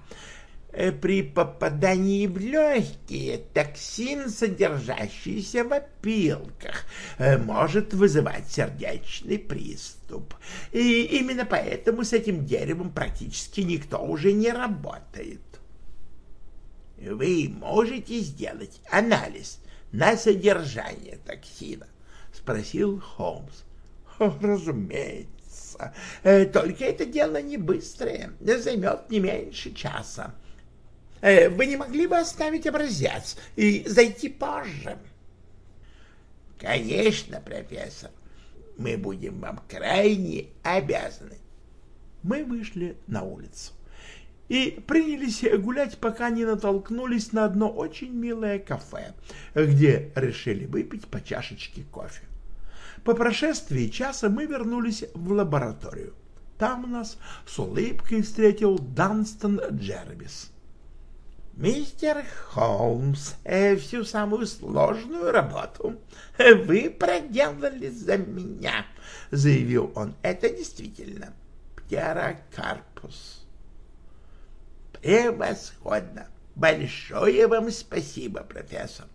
Э, при попадании в легкие токсин, содержащийся в опилках, э, может вызывать сердечный приступ. И именно поэтому с этим деревом практически никто уже не работает. Вы можете сделать анализ на содержание токсина? — спросил Холмс. — Разумеется. Э, только это дело не быстрое, займет не меньше часа. Э, вы не могли бы оставить образец и зайти позже? Конечно, профессор. Мы будем вам крайне обязаны. Мы вышли на улицу и принялись гулять, пока не натолкнулись на одно очень милое кафе, где решили выпить по чашечке кофе. По прошествии часа мы вернулись в лабораторию. Там нас с улыбкой встретил Данстон Джервис. Мистер Холмс, э, всю самую сложную работу вы проделали за меня, заявил он. Это действительно птерокарпус. Превосходно. Большое вам спасибо, профессор.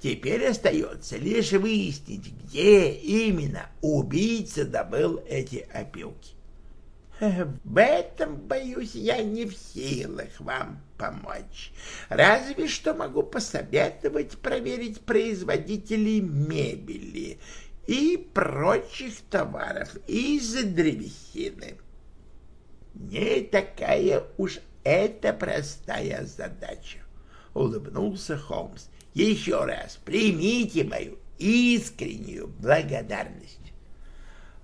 Теперь остается лишь выяснить, где именно убийца добыл эти опилки. В этом, боюсь, я не в силах вам помочь. Разве что могу посоветовать проверить производителей мебели и прочих товаров из древесины. Не такая уж это простая задача, — улыбнулся Холмс. Еще раз примите мою искреннюю благодарность.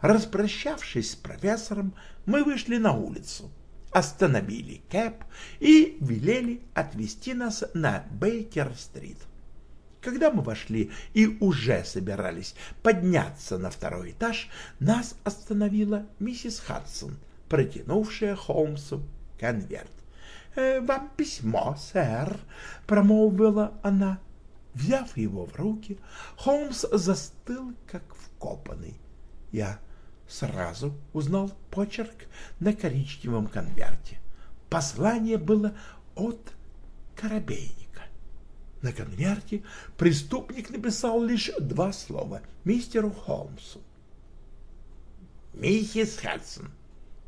Распрощавшись с профессором, мы вышли на улицу, остановили Кэп и велели отвезти нас на Бейкер-стрит. Когда мы вошли и уже собирались подняться на второй этаж, нас остановила миссис Хадсон, протянувшая Холмсу конверт. «Э, «Вам письмо, сэр», — промолвила она. Взяв его в руки, Холмс застыл, как вкопанный. Я сразу узнал почерк на коричневом конверте. Послание было от Коробейника. На конверте преступник написал лишь два слова мистеру Холмсу. «Миссис Хадсон,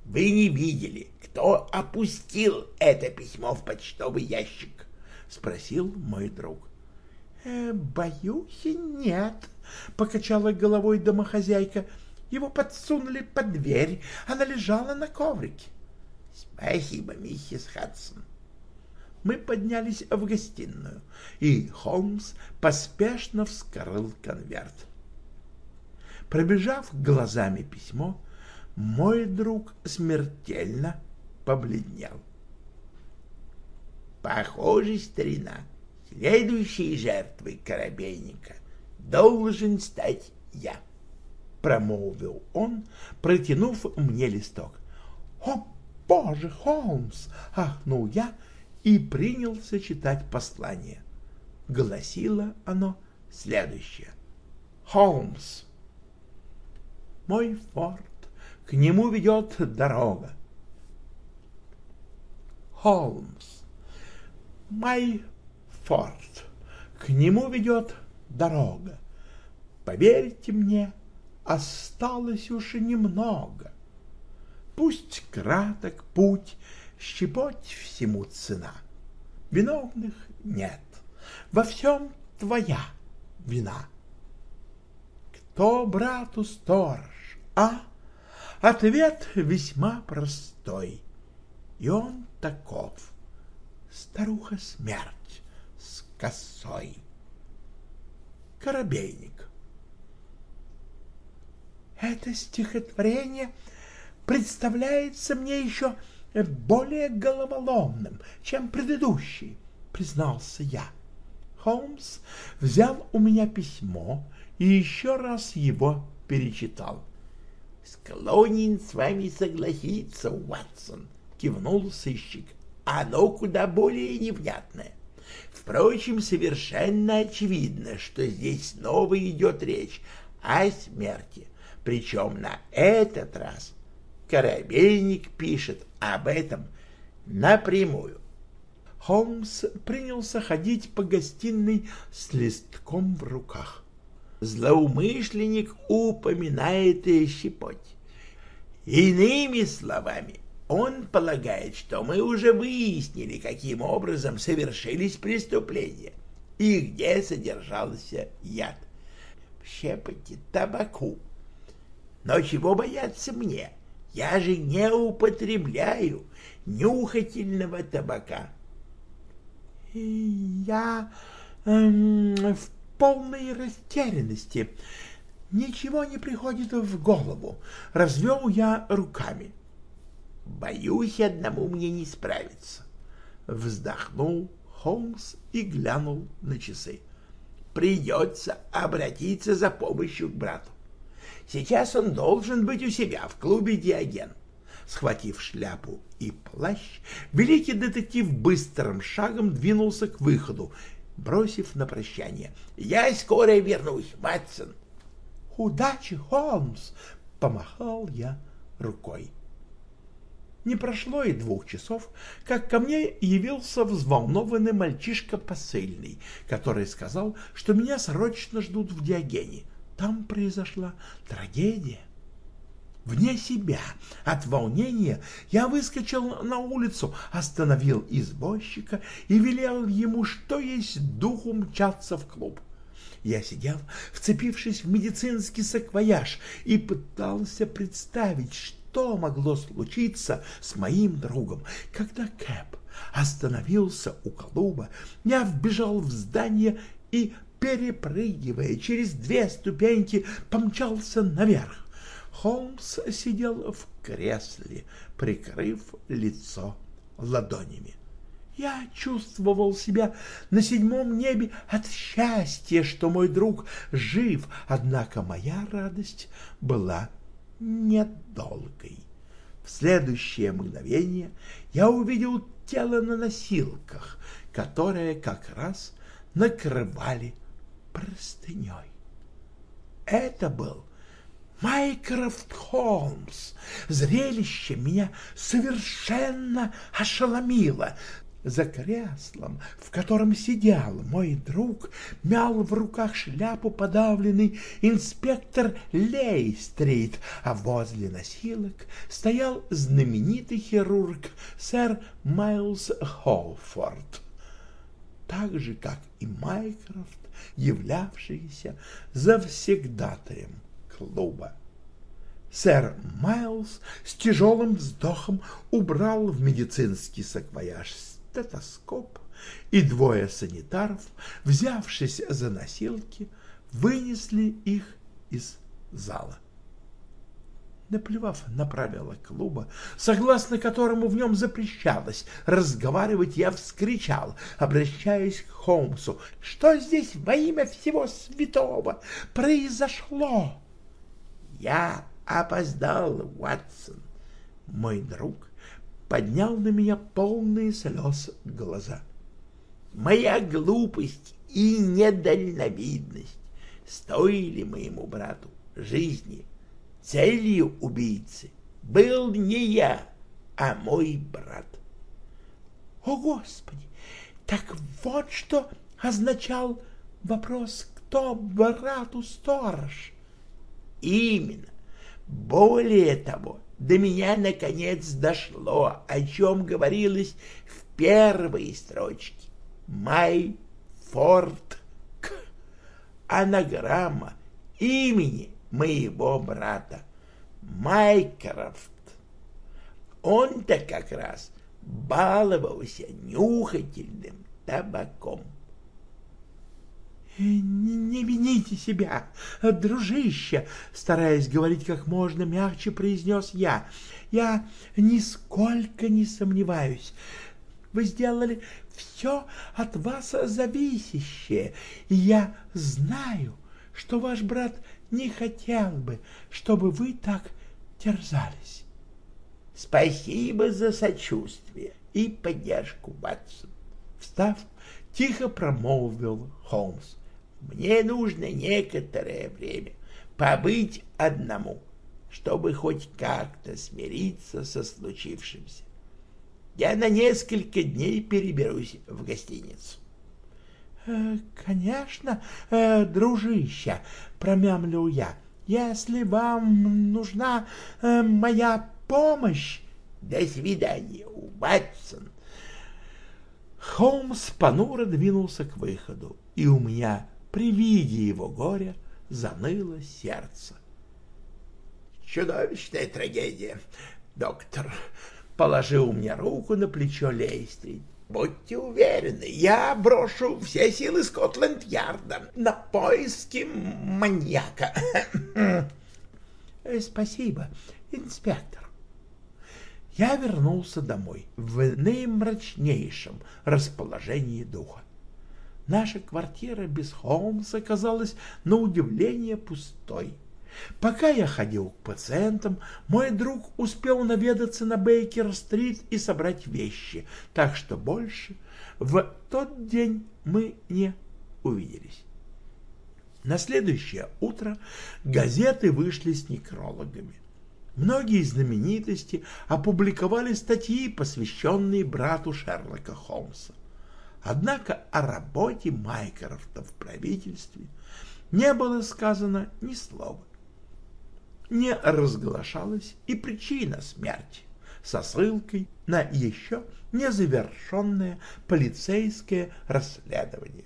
вы не видели, кто опустил это письмо в почтовый ящик?» — спросил мой друг. «Э, «Боюсь, нет», — покачала головой домохозяйка. «Его подсунули под дверь, она лежала на коврике». «Спасибо, миссис Хадсон». Мы поднялись в гостиную, и Холмс поспешно вскрыл конверт. Пробежав глазами письмо, мой друг смертельно побледнел. «Похоже, старина, следующей жертвой Коробейника должен стать я», — промолвил он, протянув мне листок. «О, боже, Холмс!» — ахнул я и принялся читать послание. Гласило оно следующее. «Холмс, мой форт, к нему ведет дорога. Холмс, мой форт, к нему ведет дорога. Поверьте мне, осталось уж немного. Пусть краток путь, щепоть всему цена. Виновных нет, во всем твоя вина. Кто брату сторож, а? Ответ весьма простой, и он таков. Старуха смерть с косой. Коробейник. Это стихотворение представляется мне еще более головоломным, чем предыдущий, признался я. Холмс взял у меня письмо и еще раз его перечитал. «Склонен с вами согласиться, Уатсон», — кивнул сыщик. «Оно куда более невнятное. Впрочем, совершенно очевидно, что здесь снова идет речь о смерти, причем на этот раз Коробейник пишет об этом напрямую. Холмс принялся ходить по гостиной с листком в руках. Злоумышленник упоминает и щепоть. Иными словами, он полагает, что мы уже выяснили, каким образом совершились преступления и где содержался яд. В щепоте табаку. Но чего бояться мне? Я же не употребляю нюхательного табака. Я эм, в полной растерянности. Ничего не приходит в голову. Развел я руками. Боюсь, одному мне не справиться. Вздохнул Холмс и глянул на часы. Придется обратиться за помощью к брату. Сейчас он должен быть у себя в клубе «Диоген». Схватив шляпу и плащ, великий детектив быстрым шагом двинулся к выходу, бросив на прощание. «Я скоро вернусь, Матсон!» «Удачи, Холмс!» — помахал я рукой. Не прошло и двух часов, как ко мне явился взволнованный мальчишка посыльный, который сказал, что меня срочно ждут в Диогене. Там произошла трагедия. Вне себя от волнения я выскочил на улицу, остановил извозчика и велел ему, что есть духу, мчаться в клуб. Я сидел, вцепившись в медицинский саквояж, и пытался представить, что могло случиться с моим другом, когда Кэп остановился у клуба, я вбежал в здание и перепрыгивая через две ступеньки, помчался наверх. Холмс сидел в кресле, прикрыв лицо ладонями. Я чувствовал себя на седьмом небе от счастья, что мой друг жив, однако моя радость была недолгой. В следующее мгновение я увидел тело на носилках, которые как раз накрывали простыней. Это был Майкрофт Холмс. Зрелище меня совершенно ошеломило. За креслом, в котором сидел мой друг, мял в руках шляпу подавленный инспектор Лейстрит, а возле носилок стоял знаменитый хирург сэр Майлз Холфорд. Так же, как и Майкрофт, являвшийся завсегдатаем клуба. Сэр Майлз с тяжелым вздохом убрал в медицинский саквояж стетоскоп, и двое санитаров, взявшись за носилки, вынесли их из зала. Наплевав на правила клуба, согласно которому в нем запрещалось разговаривать, я вскричал, обращаясь к Холмсу, что здесь во имя всего святого произошло? Я опоздал, Ватсон. Мой друг поднял на меня полные слез глаза. Моя глупость и недальновидность стоили моему брату жизни. Целью убийцы был не я, а мой брат. О, Господи! Так вот что означал вопрос, кто брату сторож. Именно. Более того, до меня наконец дошло, о чем говорилось в первой строчке. Май Форт К. Анаграмма имени моего брата Майкрофт. Он-то как раз баловался нюхательным табаком. «Не, не вините себя, дружище!» Стараясь говорить как можно мягче, произнес я. «Я нисколько не сомневаюсь. Вы сделали все от вас зависящее, и я знаю, что ваш брат не хотел бы, чтобы вы так терзались». «Спасибо за сочувствие и поддержку, Батсон!» Встав, тихо промолвил Холмс. Мне нужно некоторое время побыть одному, чтобы хоть как-то смириться со случившимся. Я на несколько дней переберусь в гостиницу. «Э, — Конечно, э, дружище, — промямлил я, — если вам нужна э, моя помощь... — До свидания, Ватсон. Холмс понуро двинулся к выходу, и у меня при виде его горя заныло сердце. «Чудовищная трагедия, доктор!» — положил мне руку на плечо Лейстрид. «Будьте уверены, я брошу все силы Скотланд-Ярда на поиски маньяка». Э, «Спасибо, инспектор». Я вернулся домой в наимрачнейшем расположении духа. Наша квартира без Холмса казалась на удивление пустой. Пока я ходил к пациентам, мой друг успел наведаться на Бейкер-стрит и собрать вещи, так что больше в тот день мы не увиделись. На следующее утро газеты вышли с некрологами. Многие знаменитости опубликовали статьи, посвященные брату Шерлока Холмса. Однако о работе Майкрофта в правительстве не было сказано ни слова. Не разглашалась и причина смерти со ссылкой на еще незавершенное полицейское расследование.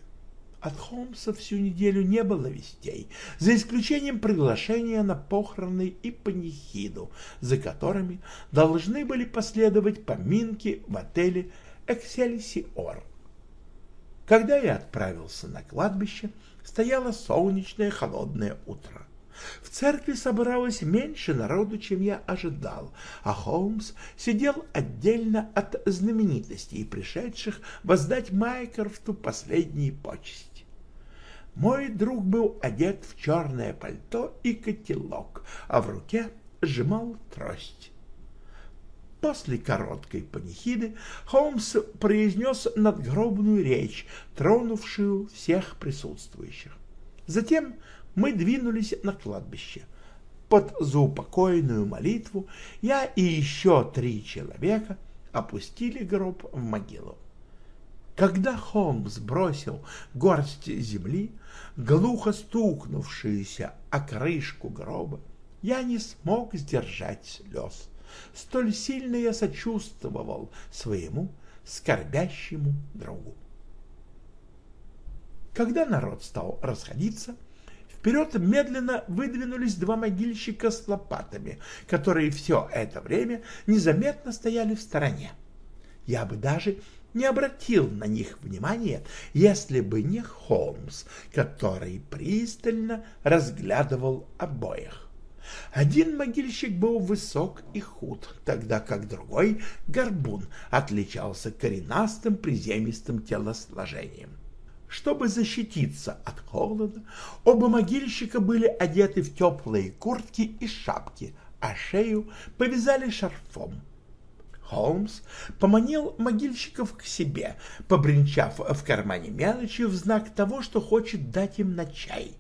От Холмса всю неделю не было вестей, за исключением приглашения на похороны и панихиду, за которыми должны были последовать поминки в отеле «Эксельсиор». Когда я отправился на кладбище, стояло солнечное холодное утро. В церкви собралось меньше народу, чем я ожидал, а Холмс сидел отдельно от знаменитостей, пришедших воздать Майкрофту последние почести. Мой друг был одет в черное пальто и котелок, а в руке сжимал трость. После короткой панихиды Холмс произнес надгробную речь, тронувшую всех присутствующих. Затем мы двинулись на кладбище. Под заупокоенную молитву я и еще три человека опустили гроб в могилу. Когда Холмс бросил горсть земли, глухо стукнувшуюся о крышку гроба, я не смог сдержать слез. Столь сильно я сочувствовал своему скорбящему другу. Когда народ стал расходиться, Вперед медленно выдвинулись два могильщика с лопатами, которые все это время незаметно стояли в стороне. Я бы даже не обратил на них внимания, если бы не Холмс, который пристально разглядывал обоих. Один могильщик был высок и худ, тогда как другой, горбун, отличался коренастым приземистым телосложением. Чтобы защититься от холода, оба могильщика были одеты в теплые куртки и шапки, а шею повязали шарфом. Холмс поманил могильщиков к себе, побренчав в кармане мелочи в знак того, что хочет дать им на чай.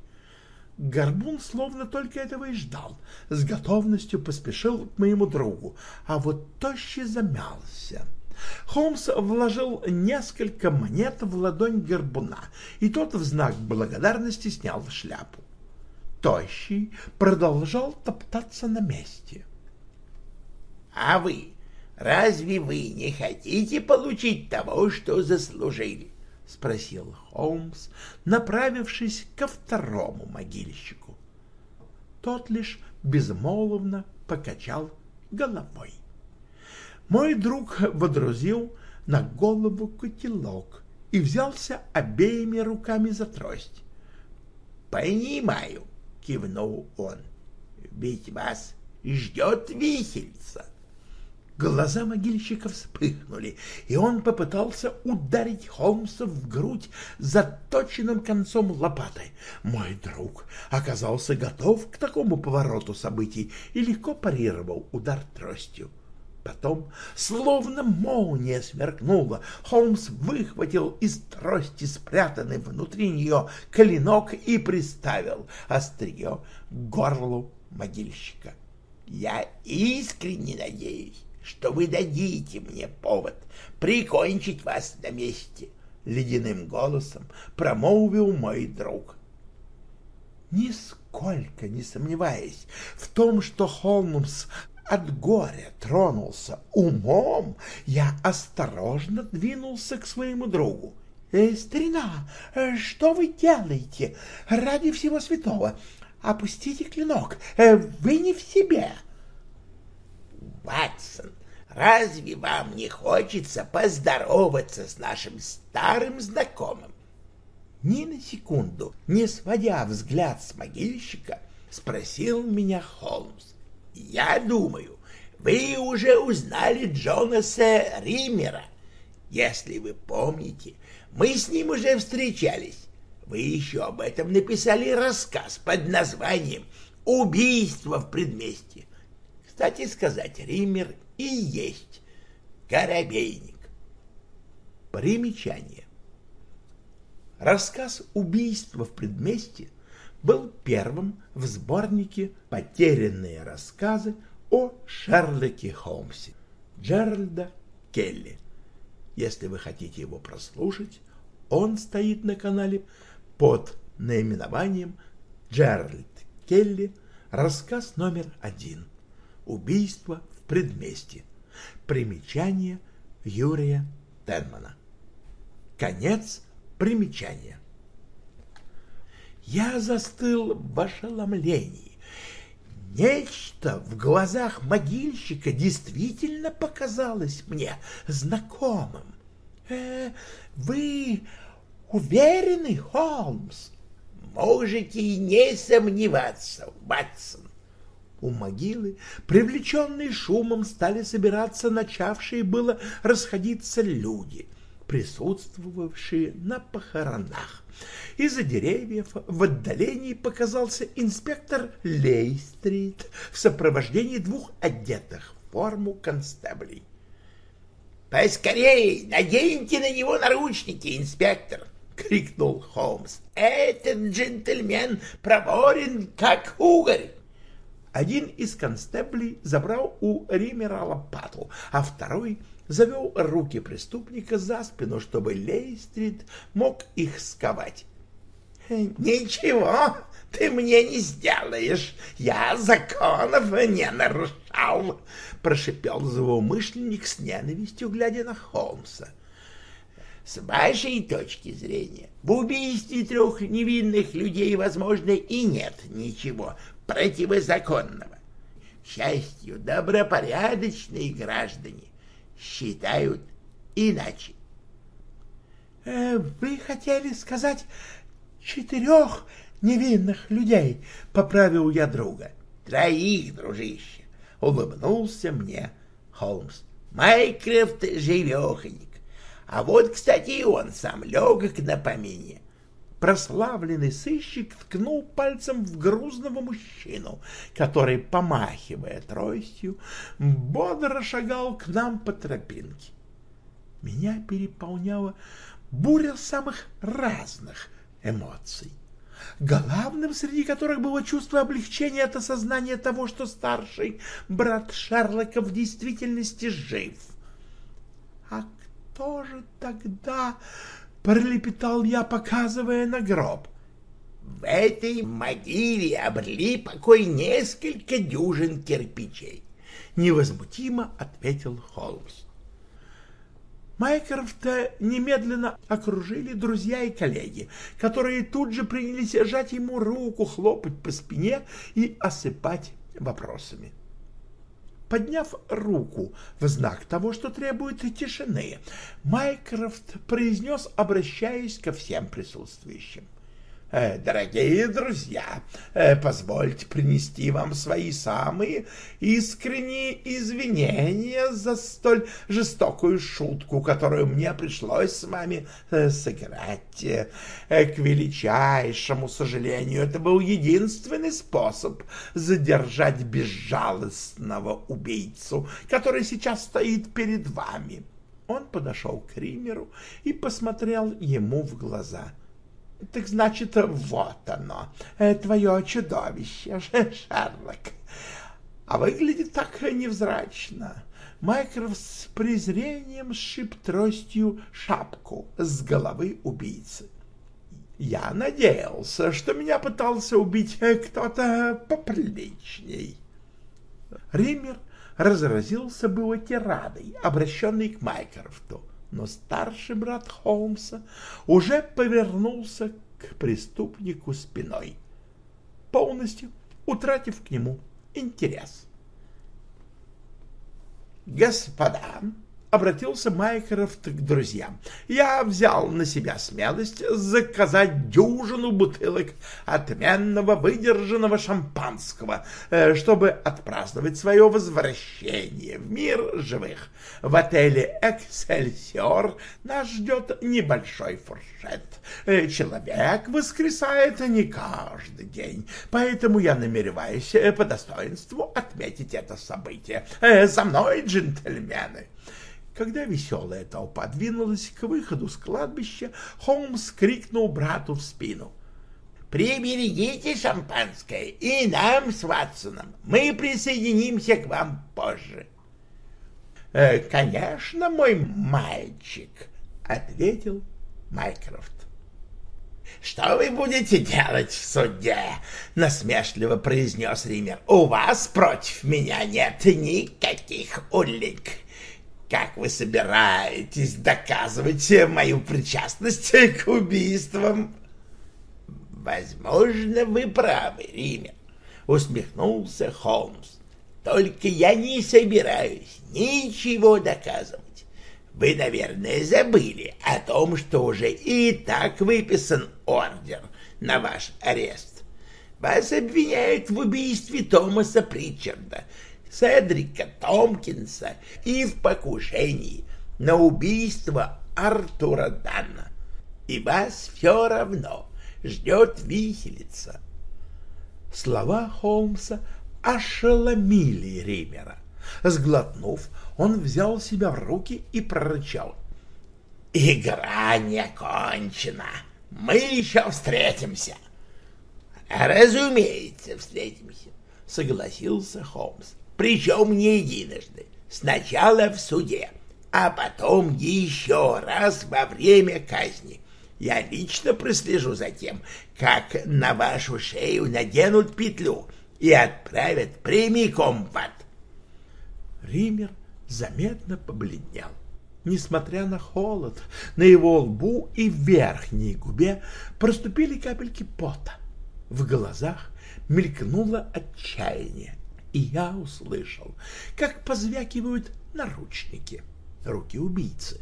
Горбун словно только этого и ждал, с готовностью поспешил к моему другу, а вот тощий замялся. Холмс вложил несколько монет в ладонь горбуна, и тот в знак благодарности снял шляпу. Тощий продолжал топтаться на месте. — А вы, разве вы не хотите получить того, что заслужили? — спросил Холмс, направившись ко второму могильщику. Тот лишь безмолвно покачал головой. Мой друг водрузил на голову котелок и взялся обеими руками за трость. «Понимаю», — кивнул он, — «ведь вас ждет висельца». Глаза могильщика вспыхнули, и он попытался ударить Холмса в грудь заточенным концом лопатой. Мой друг оказался готов к такому повороту событий и легко парировал удар тростью. Потом, словно молния сверкнула, Холмс выхватил из трости спрятанный внутри нее клинок и приставил острие к горлу могильщика. «Я искренне надеюсь, что вы дадите мне повод прикончить вас на месте», — ледяным голосом промолвил мой друг. Нисколько не сомневаясь в том, что Холмс от горя тронулся умом, я осторожно двинулся к своему другу. «Э, «Старина, э, что вы делаете? Ради всего святого! Опустите клинок, э, вы не в себе!» «Ватсон, разве вам не хочется поздороваться с нашим старым знакомым?» Ни на секунду, не сводя взгляд с могильщика, спросил меня Холмс. Я думаю, вы уже узнали Джонаса Риммера. Если вы помните, мы с ним уже встречались. Вы еще об этом написали рассказ под названием «Убийство в предместье». Кстати сказать, Риммер и есть корабейник. Примечание. Рассказ «Убийство в предместье» был первым в сборнике «Потерянные рассказы о Шерлоке Холмсе» Джеральда Келли. Если вы хотите его прослушать, он стоит на канале под наименованием Джеральд Келли, рассказ номер один «Убийство в предместье». Примечание Юрия Тенмана. Конец примечания. Я застыл в ошеломлении. Нечто в глазах могильщика действительно показалось мне знакомым. «Э, «Вы уверены, Холмс?» можете не сомневаться, Ватсон. У могилы, привлеченные шумом, стали собираться начавшие было расходиться люди, присутствовавшие на похоронах. Из-за деревьев в отдалении показался инспектор Лейстрит в сопровождении двух одетых в форму констеблей. «Поскорей наденьте на него наручники, инспектор!» — крикнул Холмс. «Этот джентльмен проворен, как угорь!» Один из констеблей забрал у Римера лопату, а второй завел руки преступника за спину, чтобы Лейстрит мог их сковать. «Ничего ты мне не сделаешь, я законов не нарушал», — прошипел злоумышленник с ненавистью, глядя на Холмса. «С вашей точки зрения, в убийстве трех невинных людей, возможно, и нет ничего противозаконного. К счастью, добропорядочные граждане считают иначе. «Э, — Вы хотели сказать четырех невинных людей, — поправил я друга. — Троих, дружище, — улыбнулся мне Холмс. — Майкрофт живеханик. А вот, кстати, он сам легок на помине. Прославленный сыщик ткнул пальцем в грузного мужчину, который, помахивая тростью, бодро шагал к нам по тропинке. Меня переполняла буря самых разных эмоций, главным среди которых было чувство облегчения от осознания того, что старший брат Шерлока в действительности жив. А кто же тогда — пролепетал я, показывая на гроб. В этой могиле обрели покой несколько дюжин кирпичей, — невозмутимо ответил Холмс. Майкрофта немедленно окружили друзья и коллеги, которые тут же принялись жать ему руку, хлопать по спине и осыпать вопросами. Подняв руку в знак того, что требует тишины, Майкрофт произнес, обращаясь ко всем присутствующим. Э, дорогие друзья, э, позвольте принести вам свои самые искренние извинения за столь жестокую шутку, которую мне пришлось с вами э, сыграть. К величайшему сожалению, это был единственный способ задержать безжалостного убийцу, который сейчас стоит перед вами. Он подошел к Римеру и посмотрел ему в глаза — так значит, вот оно, э, твое чудовище, Шерлок. А выглядит так невзрачно. Майкров с презрением сшиб тростью шапку с головы убийцы. Я надеялся, что меня пытался убить кто-то поприличней. Риммер разразился было тирадой, обращенной к Майкрофту но старший брат Холмса уже повернулся к преступнику спиной, полностью утратив к нему интерес. «Господа!» Обратился Майкрофт к друзьям. «Я взял на себя смелость заказать дюжину бутылок отменного выдержанного шампанского, э, чтобы отпраздновать свое возвращение в мир живых. В отеле «Эксельсиор» нас ждет небольшой фуршет. Э, человек воскресает не каждый день, поэтому я намереваюсь э, по достоинству отметить это событие. За мной, джентльмены!» Когда веселая толпа двинулась к выходу с кладбища, Холмс крикнул брату в спину. «Приберегите шампанское и нам с Ватсоном. Мы присоединимся к вам позже». «Э, «Конечно, мой мальчик», — ответил Майкрофт. «Что вы будете делать в суде?» — насмешливо произнес Ример. «У вас против меня нет никаких улик. Как вы собираетесь доказывать мою причастность к убийствам? Возможно, вы правы, Ример, усмехнулся Холмс. Только я не собираюсь ничего доказывать. Вы, наверное, забыли о том, что уже и так выписан ордер на ваш арест. Вас обвиняют в убийстве Томаса Причарда, Седрика Томпкинса и в покушении на убийство Артура Данна. И вас все равно ждет виселица. Слова Холмса ошеломили Римера. Сглотнув, он взял себя в руки и прорычал. «Игра не кончена. Мы еще встретимся». «Разумеется, встретимся», — согласился Холмс. «Причем не единожды. Сначала в суде, а потом еще раз во время казни. Я лично прослежу за тем, как на вашу шею наденут петлю и отправят прямиком в ад. Ример заметно побледнел. Несмотря на холод, на его лбу и верхней губе проступили капельки пота. В глазах мелькнуло отчаяние, и я услышал, как позвякивают наручники. Руки убийцы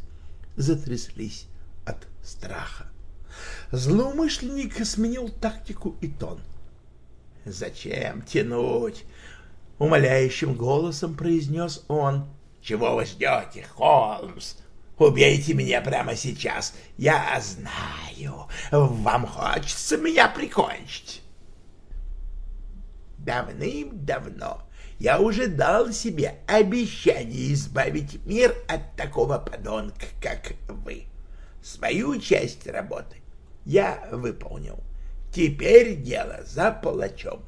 затряслись от страха. Злоумышленник сменил тактику и тон. «Зачем тянуть?» — умоляющим голосом произнес он. «Чего вы ждете, Холмс? Убейте меня прямо сейчас. Я знаю, вам хочется меня прикончить». Давным-давно я уже дал себе обещание избавить мир от такого подонка, как вы. Свою часть работы я выполнил. Теперь дело за палачом.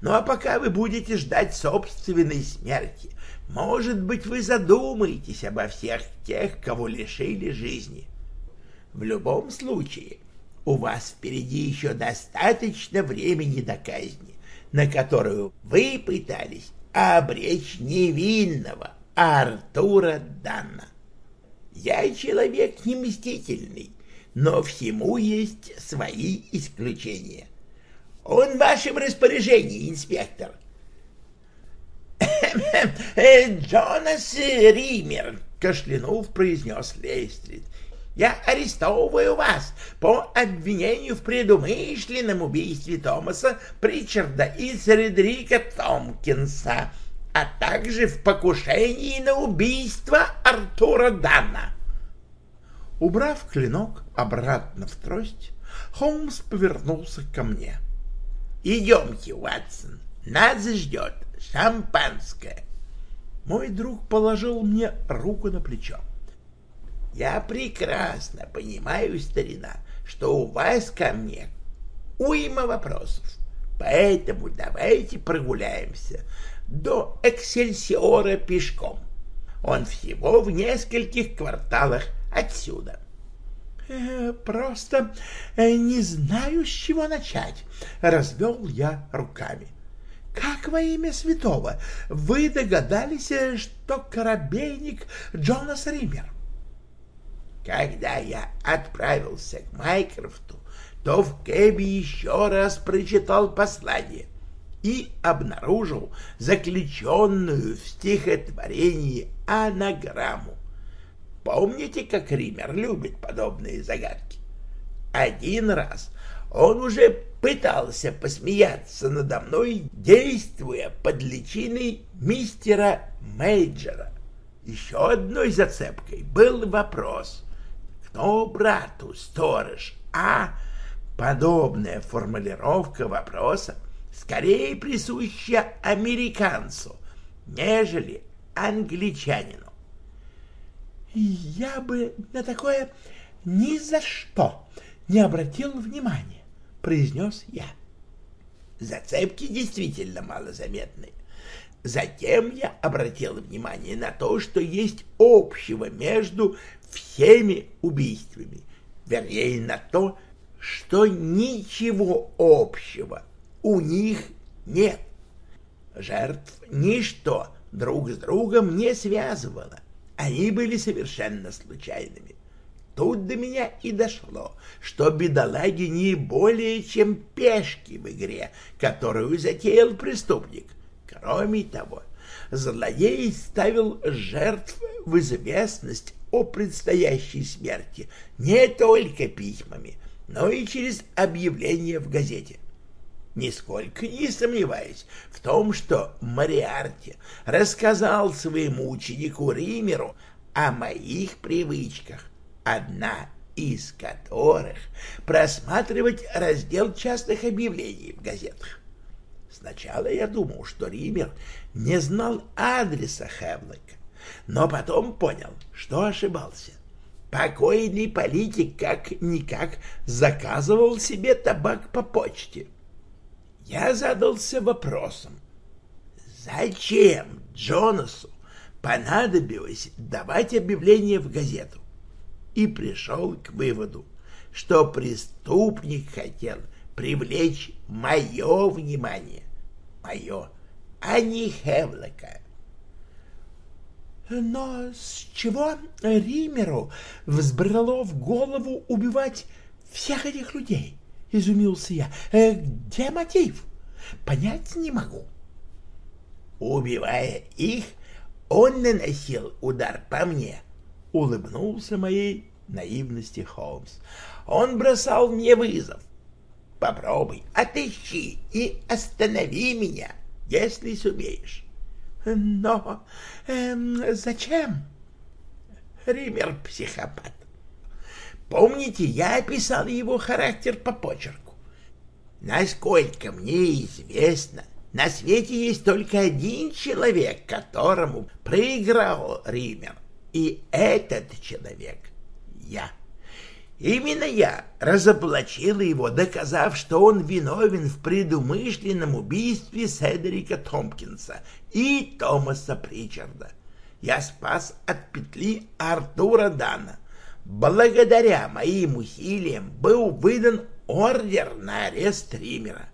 Ну а пока вы будете ждать собственной смерти, может быть, вы задумаетесь обо всех тех, кого лишили жизни. В любом случае, у вас впереди еще достаточно времени до казни, на которую вы пытались обречь невинного Артура Данна. Я человек не мстительный, но всему есть свои исключения. Он в вашем распоряжении, инспектор. Джонас Ример, кашлянув, произнес Лейстрид. Я арестовываю вас по обвинению в предумышленном убийстве Томаса Причарда и Фредерика Томпкинса, а также в покушении на убийство Артура Дана. Убрав клинок обратно в трость, Холмс повернулся ко мне. «Идемте, Ватсон, нас ждет шампанское». Мой друг положил мне руку на плечо. «Я прекрасно понимаю, старина, что у вас ко мне уйма вопросов, поэтому давайте прогуляемся до Эксельсиора пешком. Он всего в нескольких кварталах отсюда. «Э, «Просто э, не знаю, с чего начать», — развел я руками. «Как во имя святого вы догадались, э, что корабейник Джонас Ример?» Когда я отправился к Майкрофту, то в Кэбе еще раз прочитал послание и обнаружил заключенную в стихотворении анаграмму. Помните, как Ример любит подобные загадки? Один раз он уже пытался посмеяться надо мной, действуя под личиной мистера Мейджера. Еще одной зацепкой был вопрос, кто брату сторож, а подобная формулировка вопроса скорее присуща американцу, нежели англичанину. Я бы на такое ни за что не обратил внимания, произнес я. Зацепки действительно малозаметны. Затем я обратил внимание на то, что есть общего между всеми убийствами, вернее, на то, что ничего общего у них нет. Жертв ничто друг с другом не связывало. Они были совершенно случайными. Тут до меня и дошло, что бедолаги не более чем пешки в игре, которую затеял преступник. Кроме того, злодей ставил жертв в известность о предстоящей смерти не только письмами, но и через объявление в газете. Нисколько не сомневаюсь в том, что Мариарти рассказал своему ученику Римеру о моих привычках, одна из которых просматривать раздел частных объявлений в газетах. Сначала я думал, что Ример не знал адреса Хевлока, но потом понял, что ошибался. Покойный политик как-никак заказывал себе табак по почте. Я задался вопросом, зачем Джонасу понадобилось давать объявление в газету? И пришел к выводу, что преступник хотел привлечь мое внимание, мое, а не Хевлока. Но с чего Римеру взбрало в голову убивать всех этих людей? — изумился я. Э, «Где мотив? Понять не могу». «Убивая их, он наносил удар по мне», — улыбнулся моей наивности Холмс. «Он бросал мне вызов. Попробуй, отыщи и останови меня, если сумеешь». Но эм, зачем? Ример психопат. Помните, я описал его характер по почерку. Насколько мне известно, на свете есть только один человек, которому проиграл Ример, и этот человек — я. Именно я разоблачила его, доказав, что он виновен в предумышленном убийстве Седерика Томпкинса и Томаса Причарда. Я спас от петли Артура Дана. Благодаря моим усилиям был выдан ордер на арест Римера.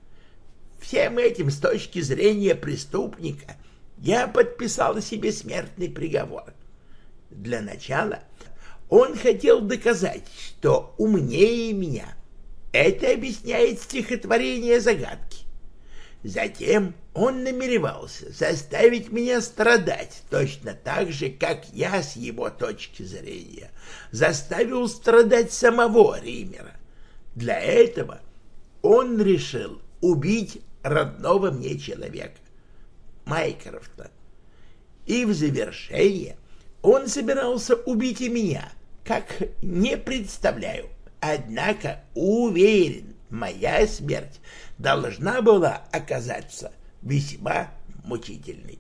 Всем этим с точки зрения преступника я подписал себе смертный приговор. Для начала он хотел доказать, что умнее меня. Это объясняет стихотворение загадки. Затем он намеревался заставить меня страдать точно так же, как я с его точки зрения заставил страдать самого Римера. Для этого он решил убить родного мне человека, Майкрофта. И в завершение он собирался убить и меня, как не представляю. Однако уверен, моя смерть должна была оказаться весьма мучительной.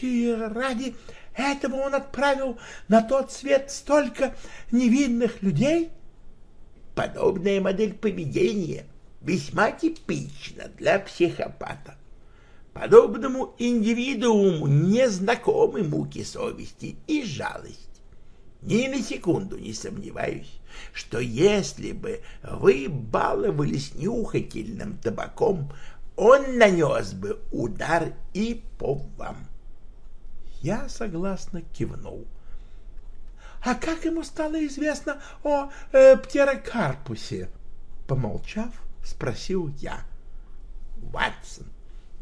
И ради этого он отправил на тот свет столько невинных людей? Подобная модель поведения весьма типична для психопата. Подобному индивидууму незнакомы муки совести и жалость. Ни на секунду не сомневаюсь, что если бы вы баловались нюхательным табаком, он нанес бы удар и по вам. Я согласно кивнул. А как ему стало известно о э, птерокарпусе? Помолчав, спросил я. Ватсон,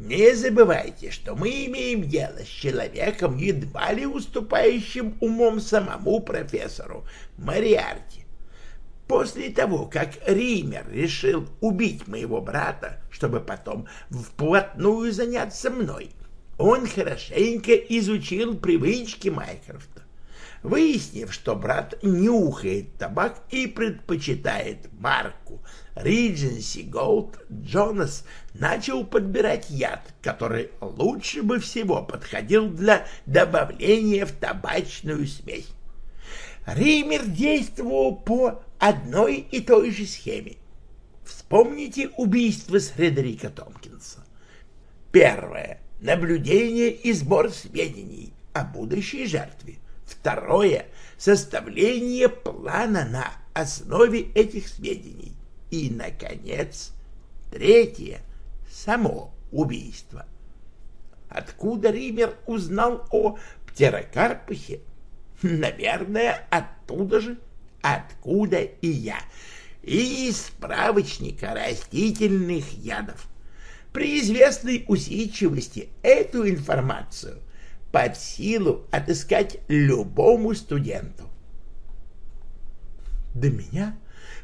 не забывайте, что мы имеем дело с человеком, едва ли уступающим умом самому профессору Мариарти. После того, как Ример решил убить моего брата, чтобы потом вплотную заняться мной, он хорошенько изучил привычки Майкрофта. Выяснив, что брат нюхает табак и предпочитает марку Regency Gold, Джонас начал подбирать яд, который лучше бы всего подходил для добавления в табачную смесь. Ример действовал по одной и той же схеме. Вспомните убийство с Фредерика Томпкинса. Первое — наблюдение и сбор сведений о будущей жертве. Второе — составление плана на основе этих сведений. И, наконец, третье — само убийство. Откуда Ример узнал о птерокарпусе? Наверное, оттуда же, откуда и я, и из справочника растительных ядов. При известной усидчивости эту информацию под силу отыскать любому студенту. До меня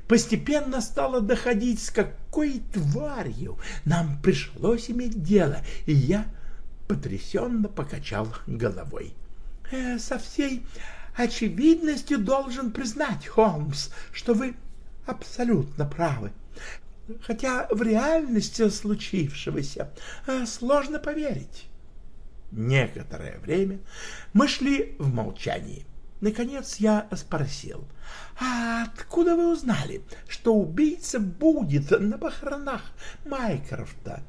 постепенно стало доходить, с какой тварью нам пришлось иметь дело, и я потрясенно покачал головой. Э, со всей очевидностью должен признать, Холмс, что вы абсолютно правы. Хотя в реальности случившегося э, сложно поверить. Некоторое время мы шли в молчании. Наконец я спросил, «А откуда вы узнали, что убийца будет на похоронах Майкрофта?»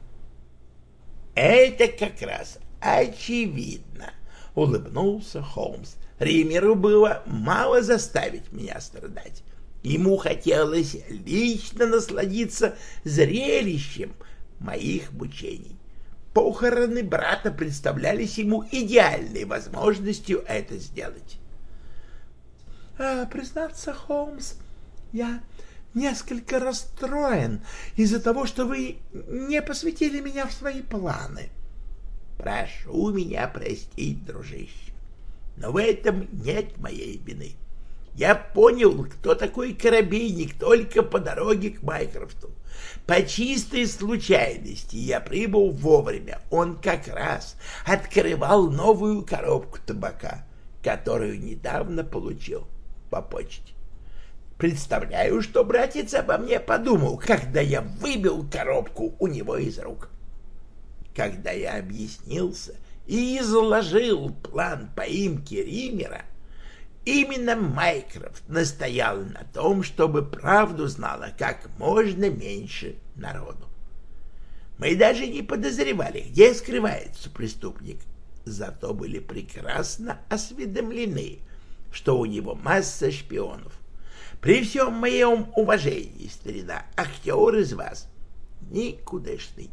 «Это как раз очевидно», — улыбнулся Холмс. «Римеру было мало заставить меня страдать. Ему хотелось лично насладиться зрелищем моих мучений. Похороны брата представлялись ему идеальной возможностью это сделать. А, признаться, Холмс, я несколько расстроен из-за того, что вы не посвятили меня в свои планы. Прошу меня простить, дружище, но в этом нет моей вины. Я понял, кто такой корабейник только по дороге к Майкрофту. По чистой случайности я прибыл вовремя. Он как раз открывал новую коробку табака, которую недавно получил по почте. Представляю, что братец обо мне подумал, когда я выбил коробку у него из рук. Когда я объяснился и изложил план поимки Римера, именно Майкрофт настоял на том, чтобы правду знало как можно меньше народу. Мы даже не подозревали, где скрывается преступник, зато были прекрасно осведомлены что у него масса шпионов. При всем моем уважении, старина, актер из вас никудышный.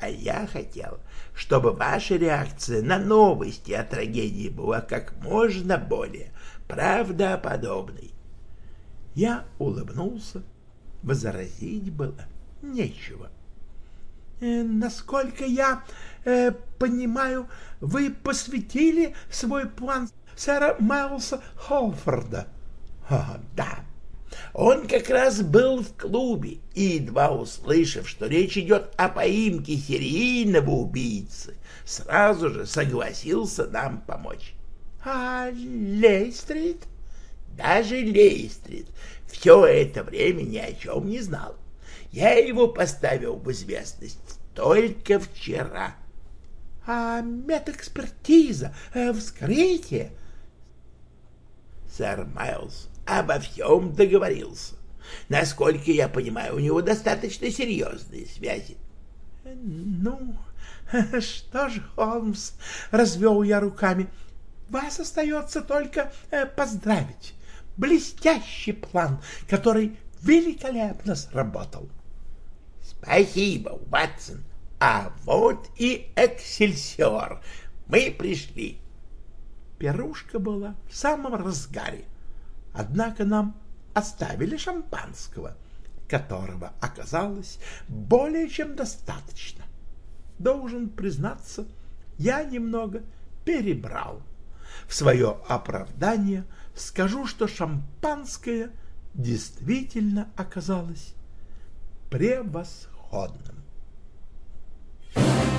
А я хотел, чтобы ваша реакция на новости о трагедии была как можно более правдоподобной. Я улыбнулся. Возразить было нечего. Э, насколько я э, понимаю, вы посвятили свой план сэра Майлса Холфорда. О, да, он как раз был в клубе и, едва услышав, что речь идет о поимке серийного убийцы, сразу же согласился нам помочь. А Лейстрит? Даже Лейстрит все это время ни о чем не знал. Я его поставил в известность только вчера. А медэкспертиза, э, вскрытие — Сэр Майлз обо всем договорился. Насколько я понимаю, у него достаточно серьезные связи. — Ну, что ж, Холмс, — развел я руками, — вас остается только э, поздравить. Блестящий план, который великолепно сработал. — Спасибо, Ватсон. А вот и Эксельсиор. Мы пришли. Пирушка была в самом разгаре. Однако нам оставили шампанского, которого оказалось более чем достаточно. Должен признаться, я немного перебрал. В свое оправдание скажу, что шампанское действительно оказалось превосходным. Thank you.